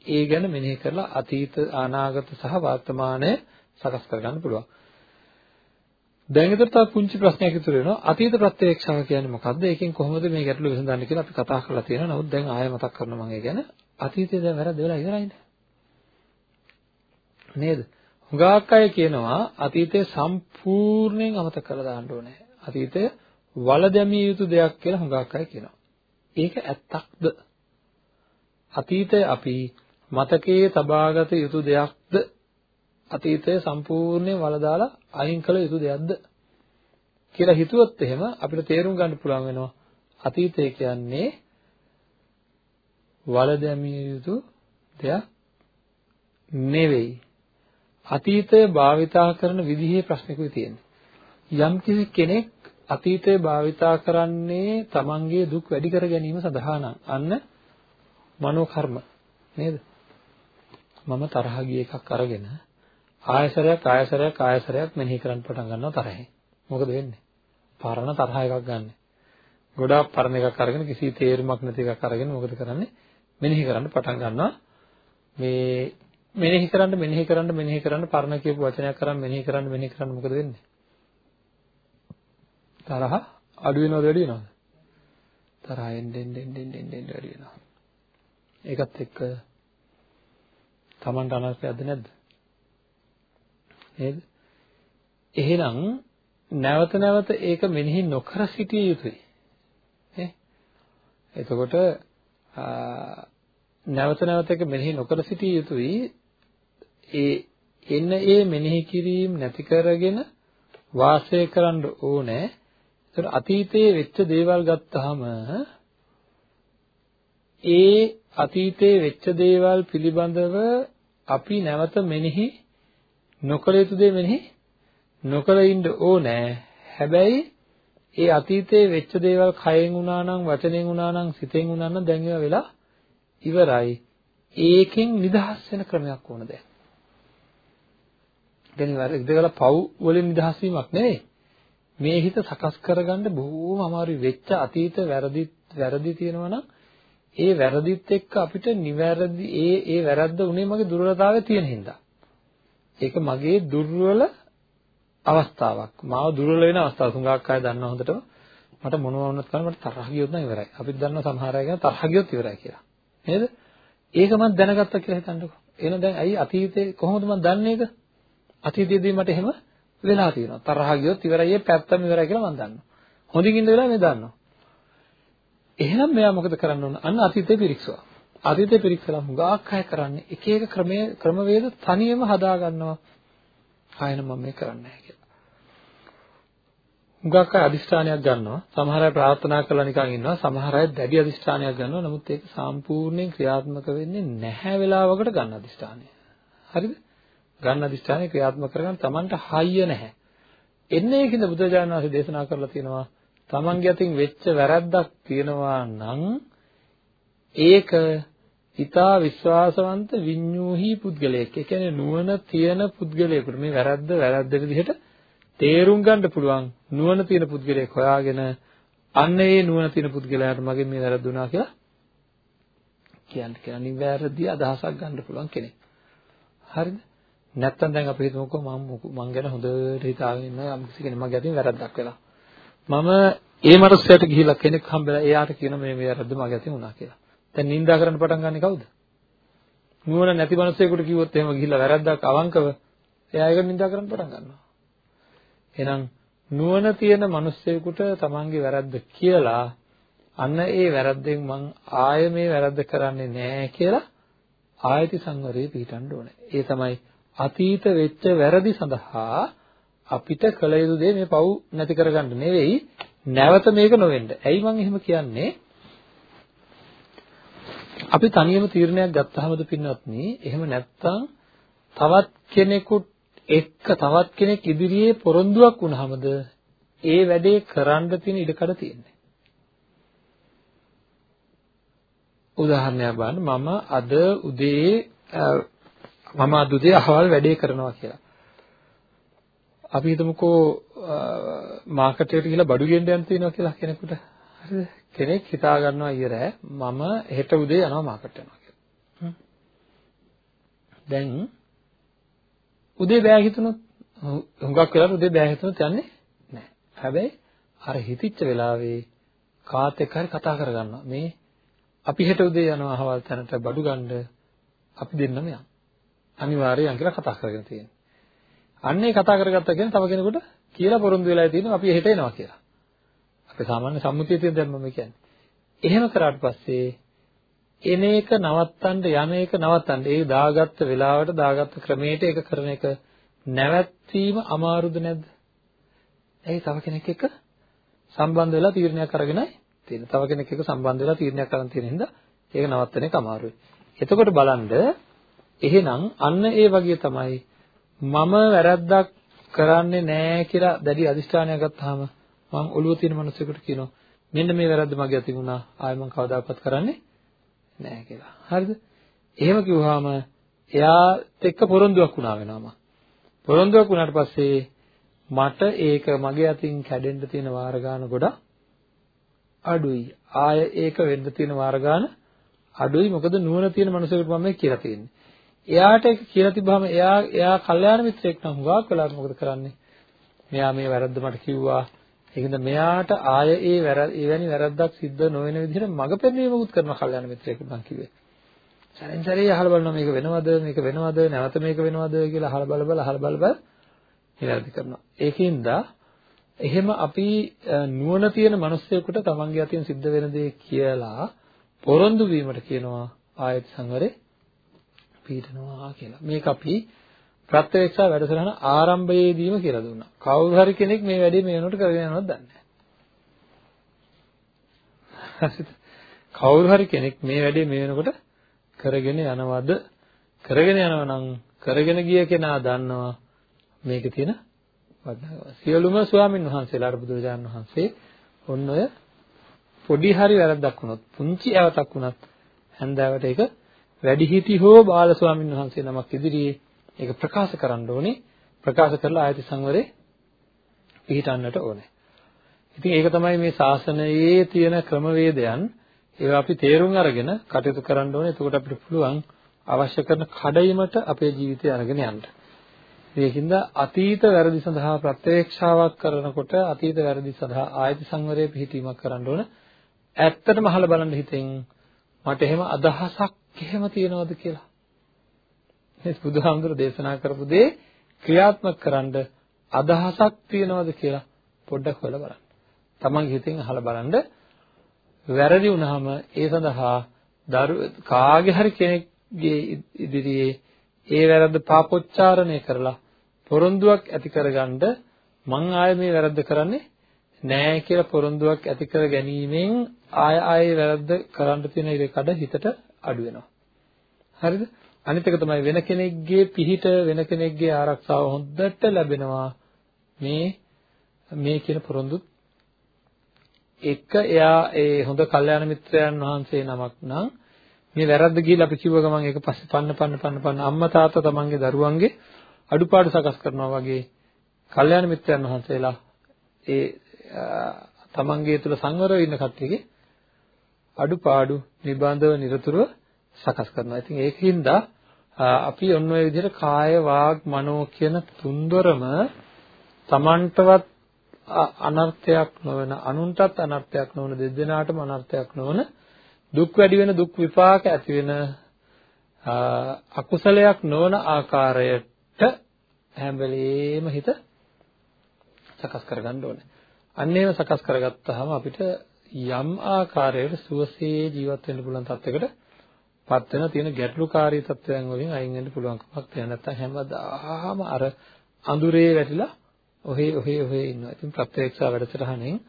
ඒ ගැන මෙනෙහි කරලා අතීත අනාගත සහ වර්තමානය සකස් කරගන්න පුළුවන්. දැන් ඊට තව පුංචි ප්‍රශ්නයක් ඉතුරු වෙනවා. අතීත ප්‍රත්‍යක්ෂාව කියන්නේ මොකද්ද? ඒකෙන් කොහොමද මේ ගැටලුව විසඳන්නේ කියලා අපි කතා කරලා තියෙනවා. නමුත් දැන් ආයෙ මතක් කරනවා මම ඒ ගැන. අතීතයේ දැන් වැරද්ද වෙලා ඉවරයිනේ. නේද? හුඟක් අය කියනවා අතීතය සම්පූර්ණයෙන් අමතක කරලා දාන්න ඕනේ. අතීතය වල දැමිය යුතු දෙයක් කියලා හුඟක් අය කියනවා. ඒක ඇත්තක්ද? අතීතය අපි මතකයේ තබාගත යුතු දෙයක්ද? අතීතය සම්පූර්ණයෙන් වලදාලා අයින් කළ යුතු දෙයක්ද? කියලා හිතුවොත් එහෙම අපිට තේරුම් ගන්න පුළුවන් වෙනවා. අතීතය කියන්නේ වලදැමිය යුතු දෙයක් නෙවෙයි. අතීතය භාවිතා කරන විදිහේ ප්‍රශ්නකුයි තියෙන්නේ. යම් කිසි කෙනෙක් අතීතය භාවිතා කරන්නේ තමන්ගේ දුක් වැඩි කර ගැනීම සඳහා නම්. අන්න මනෝ කර්ම නේද? මම තරහ ගිය එකක් අරගෙන ආයසරයක් ආයසරයක් ආයසරයක් මෙනෙහි කරන්න පටන් ගන්නවා තරහෙන්. මොකද වෙන්නේ? පරණ තරහ එකක් ගන්න. ගොඩාක් පරණ එකක් අරගෙන කිසි තේරුමක් නැති එකක් අරගෙන මොකද කරන්නේ? මෙනෙහි කරන්න පටන් ගන්නවා. මේ මෙනෙහි කරන්න මෙනෙහි කරන්න මෙනෙහි කරන්න පරණ කියපු වචනයක් කරන් මෙනෙහි කරන්න මෙනෙහි කරන්න මොකද වෙන්නේ? තරහ අඩු වෙනවද වැඩි වෙනවද? තරහ එන්න එන්න එන්න එන්න එන්න වැඩි වෙනවා. ඒකත් එක්ක Tamanට අනර්ථයක්ද නැද්ද? නේද? එහෙනම් නැවත නැවත ඒක මෙනෙහි නොකර සිටිය යුතුයි. නේ? එතකොට නැවත නැවත ඒක මෙනෙහි නොකර සිටිය යුතුයි. ඒ එන්න ඒ මෙනෙහි කිරීම නැති කරගෙන වාසය කරන්න ඕනේ. ඒතර අතීතයේ වෙච්ච දේවල් ගත්තාම ඒ අතීතයේ වෙච්ච දේවල් පිළිබඳව අපි නැවත මෙනෙහි නොකළ යුතු දේ මෙනෙහි නොකළ ඉන්න ඕනෑ. හැබැයි ඒ අතීතයේ වෙච්ච දේවල් කයෙන් වුණා නම් වචනෙන් වුණා නම් සිතෙන් වුණා නම් දැන් ඒවා වෙලා ඉවරයි. ඒකෙන් නිදහස් වෙන ක්‍රමයක් ඕන දැන්. දැන් ඉවරලා පව් වලින් නිදහස් වීමක් නෙවෙයි. මේ හිත සකස් කරගන්න බොහෝම අමාරුයි වෙච්ච අතීත වැරදි වැරදි තියෙනවා නම් ඒ වැරදිත් එක්ක අපිට නිවැරදි ඒ ඒ වැරද්ද උනේ මගේ දුර්වලතාවය තියෙන හින්දා. ඒක මගේ දුර්වල අවස්ථාවක්. මාව දුර්වල වෙන අවස්ථාවක්. හුඟක් අය දන්නා හොඳටම මට මොනවා වුණත් කරන්න මට තරහ ගියොත් නම් ඉවරයි. අපිත් දන්නවා සමහර අය ගැන තරහ ගියොත් ඉවරයි කියලා. නේද? ඒක මම දැනගත්තා කියලා හිතන්නකෝ. එහෙනම් දැන් ඇයි අතීතේ කොහොමද මම දන්නේ ඒක? අතීතයේදී මට එහෙම වෙලා තියෙනවා. තරහ ගියොත් ඉවරයි ඒ පැත්තම ඉවරයි කියලා මම දන්නවා. හොඳින් ඉන්න වෙලාව මේ දන්නවා. එහෙනම් මෙයා මොකද කරන්න ඕන? අන්න අතීතේ පිරික්සුවා. අතීතේ පිරික්සලා හුඟක් අය කරන්නේ එක එක ක්‍රමයේ ක්‍රමවේද තනියම හදා ගන්නවා. ආයෙන මම මේ කරන්නේ නැහැ කියලා. හුඟක් අය අදිෂ්ඨානයක් ගන්නවා. සමහර අය ප්‍රාර්ථනා කරලා නිකන් ඉන්නවා. සමහර අය දැඩි අදිෂ්ඨානයක් ගන්නවා. නමුත් ඒක සම්පූර්ණයෙන් ක්‍රියාත්මක වෙන්නේ නැහැ වෙලාවකට ගන්න අදිෂ්ඨානය. හරිද? ගන්න අදිෂ්ඨානය ක්‍රියාත්මක කරගන්න Tamanට හයිය නැහැ. එන්නේ ඒකින්ද බුදුරජාණන් වහන්සේ දේශනා කරලා තියෙනවා Tamanගේ අතින් වෙච්ච වැරද්දක් තියෙනවා නම් ඒක ඊතා විශ්වාසවන්ත විඤ්ඤූහි පුද්ගලයෙක්. ඒ කියන්නේ නුවණ තියෙන පුද්ගලයෙකුට මේ වැරද්ද වැරද්ද විදිහට තේරුම් ගන්න පුළුවන් නුවණ තියෙන පුද්ගලයෙක් හොයාගෙන අන්න ඒ නුවණ තියෙන පුද්ගලයාට මගෙන් මේ වැරද්දුනා කියලා කියන්න කියලා නිවැරදි අදහසක් ගන්න පුළුවන් කෙනෙක්. හරිද? නැත්තම් දැන් අපි හිතමුකෝ මම මං ගැන හොඳට හිතාගෙන ඉන්නවා යම් කිසි කෙනෙක් මගේ අතින් වැරද්දක් වෙලා. මම ඒ මනුස්සයාට ගිහිල්ලා කෙනෙක් හම්බෙලා එයාට කියන මේ මේ වැරද්ද මගේ අතින් වුණා කියලා. දැන් නින්දා කරන්න පටන් ගන්නේ කවුද? නුවණ නැති මනුස්සයෙකුට කිව්වොත් එහෙම ගිහිල්ලා වැරද්දක් අවංකව එයා ඒක නින්දා කරන්න පටන් ගන්නවා. එහෙනම් නුවණ තියෙන මනුස්සයෙකුට තමන්ගේ වැරද්ද කියලා අන්න ඒ වැරද්දෙන් මං ආය මේ වැරද්ද කරන්නේ නැහැ කියලා ආයති සංවරයේ පිටන්න ඕනේ. ඒ තමයි අතීත වෙච්ච වැරදි සඳහා අපිට කළ යුතු දේ මේ පව් නැති කරගන්න නෙවෙයි නැවත මේක නොවෙන්න. ඇයි මං එහෙම කියන්නේ? අපි තනියම තීරණයක් ගත්තාමද පින්වත්නි එහෙම නැත්තම් තවත් කෙනෙකුට එක්ක තවත් කෙනෙක් ඉදිරියේ පොරොන්දුවක් වුණාමද ඒ වැඩේ කරන්න තියෙන ඉඩකඩ තියෙන්නේ. උදාහරණයක් බලන්න මම අද උදේ මම අද උදේ අහවල් වැඩේ කරනවා කියලා. අපි හිතමුකෝ මාකට් එකට ගිහලා බඩු ගෙන්න යන්න තියෙනවා කියලා කෙනෙකුට. හරිද? කෙනෙක් හිතා ගන්නවා ඊයරෑ මම හෙට උදේ යනවා මාකට් යනවා කියලා. දැන් උදේ බෑ හිතුනොත් හුඟක් වෙලාවට උදේ බෑ හිතුනොත් යන්නේ නැහැ. හැබැයි අර හිතිච්ච වෙලාවේ කාත් එක්ක හරි කතා කරගන්නවා. මේ අපි හෙට උදේ යනවා අහවල් තැනට බඩු ගන්න අපි දෙන්නම යන්න. අනිවාර්යයෙන් කියලා කතා කරගෙන තියෙනවා. අන්නේ කතා කරගත්තා කියන්නේ තව කෙනෙකුට කියලා පොරොන්දු වෙලා තියෙනවා අපි හෙට එනවා කියලා. අපි සාමාන්‍ය සම්මුතිය තියෙන දැන් මම කියන්නේ. එහෙම කරාට පස්සේ එන එක නවත්තන්න යන එක නවත්තන්න. ඒ දාගත්ත වෙලාවට දාගත්ත ක්‍රමයට ඒක කරන එක නැවැත්වීම අමාරුද නැද්ද? ඇයි තව කෙනෙක් එක්ක සම්බන්ධ වෙලා තීරණයක් අරගෙනයි තියෙන්නේ. තව කෙනෙක් එක්ක සම්බන්ධ වෙලා තීරණයක් අරන් තියෙන හින්දා ඒක නවත්තන එක අමාරුයි. එතකොට බලන්න එහෙනම් අන්න ඒ වගේ තමයි මම වැරද්දක් කරන්නේ නැහැ කියලා දැඩි අදිෂ්ඨානයක් ගත්තාම මම ඔළුව තියෙන මිනිස්සුෙකුට කියනවා මෙන්න මේ වැරද්ද මගේ අතින් වුණා ආයෙ මම කවදාකවත් කරන්නේ නැහැ කියලා. හරිද? එහෙම කිව්වහම එයාත් එක්ක පොරොන්දුවක් වුණා වෙනවා පොරොන්දුවක් වුණාට පස්සේ මට ඒක මගේ අතින් කැඩෙන්න තියෙන වාර ගාන ගොඩක් අඩුයි. ආය ඒක වෙන්න තියෙන වාර ගාන අඩුයි. මොකද නුවණ තියෙන මනුස්සයෙකුට මම මේ කියලා තියෙන්නේ. එයාට ඒක කියලා තිබ්බහම එයා එයා කල්යාණ මිත්‍රයෙක් නම් හුඟක් වෙලාවට මොකද කරන්නේ? මෙයා මේ වැරද්ද මට කිව්වා. ඒකද මෙයාට ආය ඒ වැරද්ද එවැනි වැරද්දක් සිද්ධ නොවන විදිහට මඟ පෙන්වීමකුත් කරන කල්යාණ මිත්‍රයෙකුට මම කිව්වේ. සැරෙන් සැරේ අහලා බලනවා මේක වෙනවද මේක වෙනවද නැවත මේක වෙනවද කියලා අහලා බල බල අහලා බල බල නිරාදි කරනවා. ඒකින්ද එහෙම අපි නුවණ තියෙන මිනිස්සෙකුට තමන්ගේ අතින් සිද්ධ වෙන දේ කියලා පොරොන්දු වීමට කියනවා ආයත සංවරේ පීඩනවා කියලා. මේක අපි ප්‍රත්‍යක්ෂ වැඩසටහන ආරම්භයේදීම කියලා දුන්නා. කවුරු හරි කෙනෙක් මේ වැඩේ මේ වෙනකොට කරගෙන යනවද දන්නේ නැහැ. හරිද? කවුරු හරි කෙනෙක් මේ වැඩේ මේ වෙනකොට කරගෙන යනවද? කරගෙන යනවා නම් කරගෙන ගිය කෙනා දන්නවා මේකේ තියෙන වටිනාකම. සියලුම ස්වාමින් වහන්සේලාට බුදුරජාණන් වහන්සේ ඔන්න ඔය පොඩි හරි වැරද්දක් වුණොත් පුංචි ඇවතක් වුණත් හැන්දෑවට ඒක වැඩිහිටි හෝ බාල ස්වාමින් වහන්සේ නමක් ඉදිරියේ ඒක ප්‍රකාශ කරන්න ඕනේ. ප්‍රකාශ කරලා ආයති සංවරේ පිළිටන්නට ඕනේ. ඉතින් ඒක තමයි මේ ශාසනයේ තියෙන ක්‍රමවේදයන්. ඒවා අපි තේරුම් අරගෙන කටයුතු කරන්න ඕනේ. එතකොට අපිට පුළුවන් අවශ්‍ය කරන කඩයිමට අපේ ජීවිතය අරගෙන යන්න. ඒකින්ද අතීත වැරදි සඳහා ප්‍රත්‍යක්ෂාවක් කරනකොට අතීත වැරදි සඳහා ආයති සංවරයේ පිහිටීමක් කරන්න ඕන. ඇත්තටම අහලා බලන්න හිතෙන් මට එහෙම අදහසක් එහෙම තියනවද කියලා. මේ බුදුහාමුදුර දේශනා කරපු දේ ක්‍රියාත්මක කරන්න අදහසක් තියනවද කියලා පොඩ්ඩක් හොයලා බලන්න. තමන්ගේ හිතෙන් අහලා බලන්න වැරදි වුණාම ඒ සඳහා දරු කාගේ හරි කෙනෙක්ගේ ඉදිරියේ ඒ වැරද්ද පාපොච්චාරණය කරලා පොරොන්දුවක් ඇති කරගන්න මං ආයෙ මේ වැරද්ද කරන්නේ නෑ කියලා පොරොන්දුවක් ඇති කර ගැනීමෙන් ආය ආයේ වැරද්ද කරන්න තියෙන ඉරකඩ හිතට අඩු වෙනවා. හරිද? අනිත් එක තමයි වෙන කෙනෙක්ගේ පිහිට වෙන කෙනෙක්ගේ ආරක්ෂාව හොඳට ලැබෙනවා මේ මේ කියන පොරොන්දුත් එක එයා ඒ හොඳ කල්යාණ මිත්‍රයන් වහන්සේ නමක් නම් මේ වැරද්ද ගිහිල්ලා අපි කිව්ව ගමන් ඒක පස්සේ පන්න පන්න පන්න පන්න අම්මා තාත්තා තමන්ගේ දරුවන්ගේ අඩුපාඩු සකස් කරනවා වගේ කල්යාණ මිත්‍රයන් වහන්සේලා ඒ තමන්ගේ තුල සංවරව ඉන්න කට්ටියගේ අඩුපාඩු නිබඳව නිරතුරුව සකස් කරනවා. ඉතින් ඒකින්ද අපි ඔන්න ඔය විදිහට කාය වාග් මනෝ කියන තුන්දොරම තමන්ටවත් අනර්ථයක් නොවන අනුන්ටත් අනර්ථයක් නොවන දෙදෙනාටම අනර්ථයක් නොවන දුක් වැඩි වෙන දුක් විපාක ඇති වෙන අකුසලයක් නොවන ආකාරයට හැම වෙලෙම හිත සකස් කරගන්න ඕනේ. අන්න ඒව සකස් කරගත්තාම අපිට යම් ආකාරයකට සුවසේ ජීවත් වෙන්න පුළුවන් තත්යකට පත් වෙන තියෙන ගැටලුකාරී තත්වයන් වලින් අයින් වෙන්න පුළුවන්කමක් තියෙන නැත්නම් හැමදාම අර අඳුරේ වැටිලා ඔහේ ඔහේ ඔහේ ඉන්නවා. ඉතින් ප්‍රත්‍යක්ෂා වැඩසටහනෙන්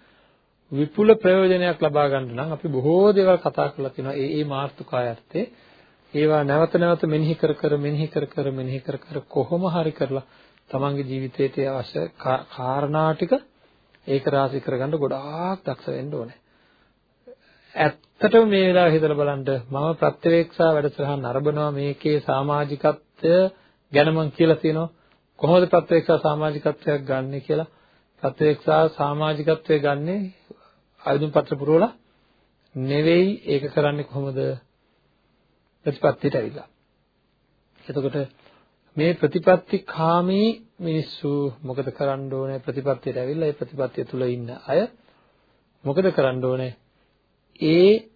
විපුල ප්‍රයෝජනයක් ලබා ගන්න නම් අපි බොහෝ දේවල් කතා කරලා තිනවා. ඒ ඒ මාර්ථකායර්ථේ ඒවා නැවත නැවත මෙනෙහි කර කර මෙනෙහි කර කර මෙනෙහි කර කර කොහොම හරි කරලා තමන්ගේ ජීවිතයට අවශ්‍ය කාරණා ටික ඒක රාශි කරගන්න ගොඩාක් දක්ෂ වෙන්න ඕනේ. ඇත්තටම මේ වෙලාව හිතලා බලන්න මම ප්‍රත්‍යවේක්ෂා වැඩසටහන නරඹනවා මේකේ සමාජිකත්වය ගැන මම කියලා තියෙනවා. කොහොමද ප්‍රත්‍යවේක්ෂා සමාජිකත්වයක් ගන්නෙ කියලා? ප්‍රත්‍යවේක්ෂා සමාජිකත්වය ගන්නෙ ආයුධ පත්‍ර පුරවලා නෙවෙයි ඒක කරන්නේ කොහොමද? ප්‍රතිපත්තියට ඇවිල්ලා. එතකොට මේ ප්‍රතිපත්ති කාමී මිනිස්සු මොකද කරන්න ඕනේ? ප්‍රතිපත්තියට ඇවිල්ලා ඒ ප්‍රතිපත්තිය තුල ඉන්න අය මොකද කරන්න ඕනේ? ඒ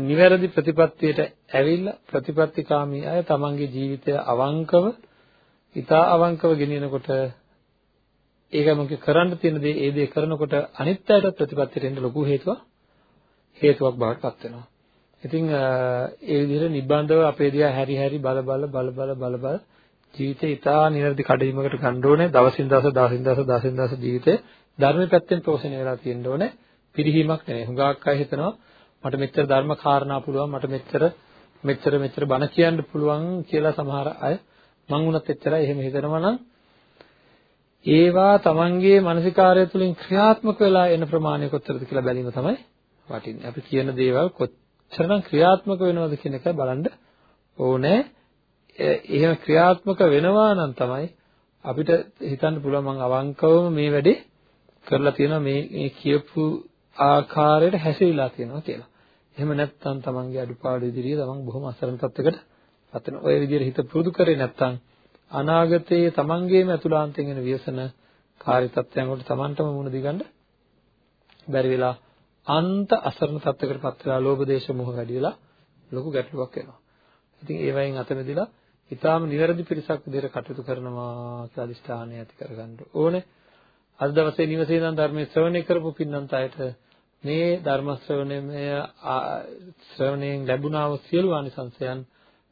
නිවැරදි ප්‍රතිපත්තියට ඇවිල්ලා ප්‍රතිපත්තිකාමී අය තමන්ගේ ජීවිතය අවංකව ඊටා අවංකව ගෙනියනකොට ඒක මොකද කරන්න තියෙන දේ ඒ දේ කරනකොට අනිත් අයට ප්‍රතිපත්තියට එන්න ලොකු හේතුවක් හේතුවක් බවට පත් වෙනවා. ඉතින් ඒ විදිහට නිබ්බන්ධව අපේ දිහා හැරි හැරි බල බල බල බල බල බල ජීවිතේ ඊටා නිවැරදි කඩවීමකට ගන්න ඕනේ. දවසින් දවස දවසින් දවස දවසින් දවස ජීවිතේ ධර්මයේ පැත්තෙන් පෝෂණය වෙලා තියෙන්න ඕනේ. පිරිහීමක් නෙවෙයි. හුඟක් අය හිතනවා මට මෙච්චර ධර්ම කාරණා පුළුවන් මට මෙච්චර මෙච්චර මෙච්චර බණ කියන්න පුළුවන් කියලා සමහර අය මං උනත් එච්චරයි එහෙම හිතනවා නම් ඒවා තමන්ගේ මානසිකාරය තුළින් ක්‍රියාත්මක වෙලා එන ප්‍රමාණය කොච්චරද කියලා බැලීම තමයි වටින්නේ. අපි කියන දේවල් කොච්චරනම් ක්‍රියාත්මක වෙනවද කියන එක බලන්න ඕනේ. එහෙම ක්‍රියාත්මක වෙනවා නම් තමයි අපිට හිතන්න පුළුවන් මං අවංකවම මේ වැඩේ කරලා තියෙනවා මේ මේ කියපු ආකාරයට හැසිරීලා තියෙනවා කියලා. එහෙම නැත්නම් තමන්ගේ අඩුපාඩු ඉදිරියේ තමන් බොහොම අසරණ තත්යකට පත් වෙනවා. ඔය විදිහට හිත පුරුදු කරේ නැත්නම් අනාගතයේ තමන්ගේම අතුලාන්තයෙන් එන ව්‍යසන කාර්ය තත්ත්වයන් වලට තමන්ටම මුහුණ දිගන්න බැරි වෙලා අන්ත අසරණ තත්යකට පත් වෙලා ලෝභ දේශ මොහ වැඩි වෙලා ලොකු ගැටලුවක් එනවා. ඉතින් ඒ වයින් අත මෙදිලා ඊටාම නිවැරදි පිරිසක් විදිහට කටයුතු කරනවා කියලා අදිෂ්ඨානය ඇති කරගන්න ඕනේ. අද දවසේ නිවසේ ඉඳන් ධර්මයේ ශ්‍රවණය කරපු පින්නන්ත අයට මේ ධර්ම ශ්‍රවණය ශ්‍රවණයෙන් ලැබුණා වූ සියලු ආනිසංසයන්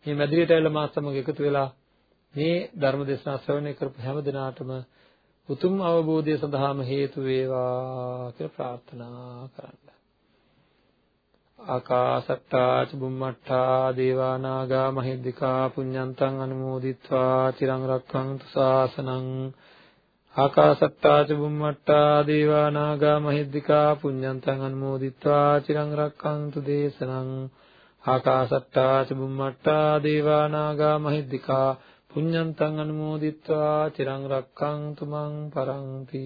මේ මැදිරියට ඇවිල්ලා මාත් සමග එකතු වෙලා මේ ධර්ම දේශනා ශ්‍රවණය කරපු හැම දිනාටම උතුම් අවබෝධය සඳහාම හේතු වේවා කියලා ප්‍රාර්ථනා කරන්න. ආකාසට්ටා ච බුම්මට්ටා දේවා නාග මහිද්దికා පුඤ්ඤන්තං අනුමෝදිත්වා චිරං රක්ඛන්තු ශාසනං ආකාසත්තාච බුම්මට්ටා දේවා නාග මහිද්దికා පුඤ්ඤන්තං අනුමෝදිත්වා චිරං රක්ඛන්තු දේශනං ආකාසත්තාච බුම්මට්ටා දේවා නාග මහිද්దికා පුඤ්ඤන්තං අනුමෝදිත්වා චිරං රක්ඛන්තු මං පරන්ති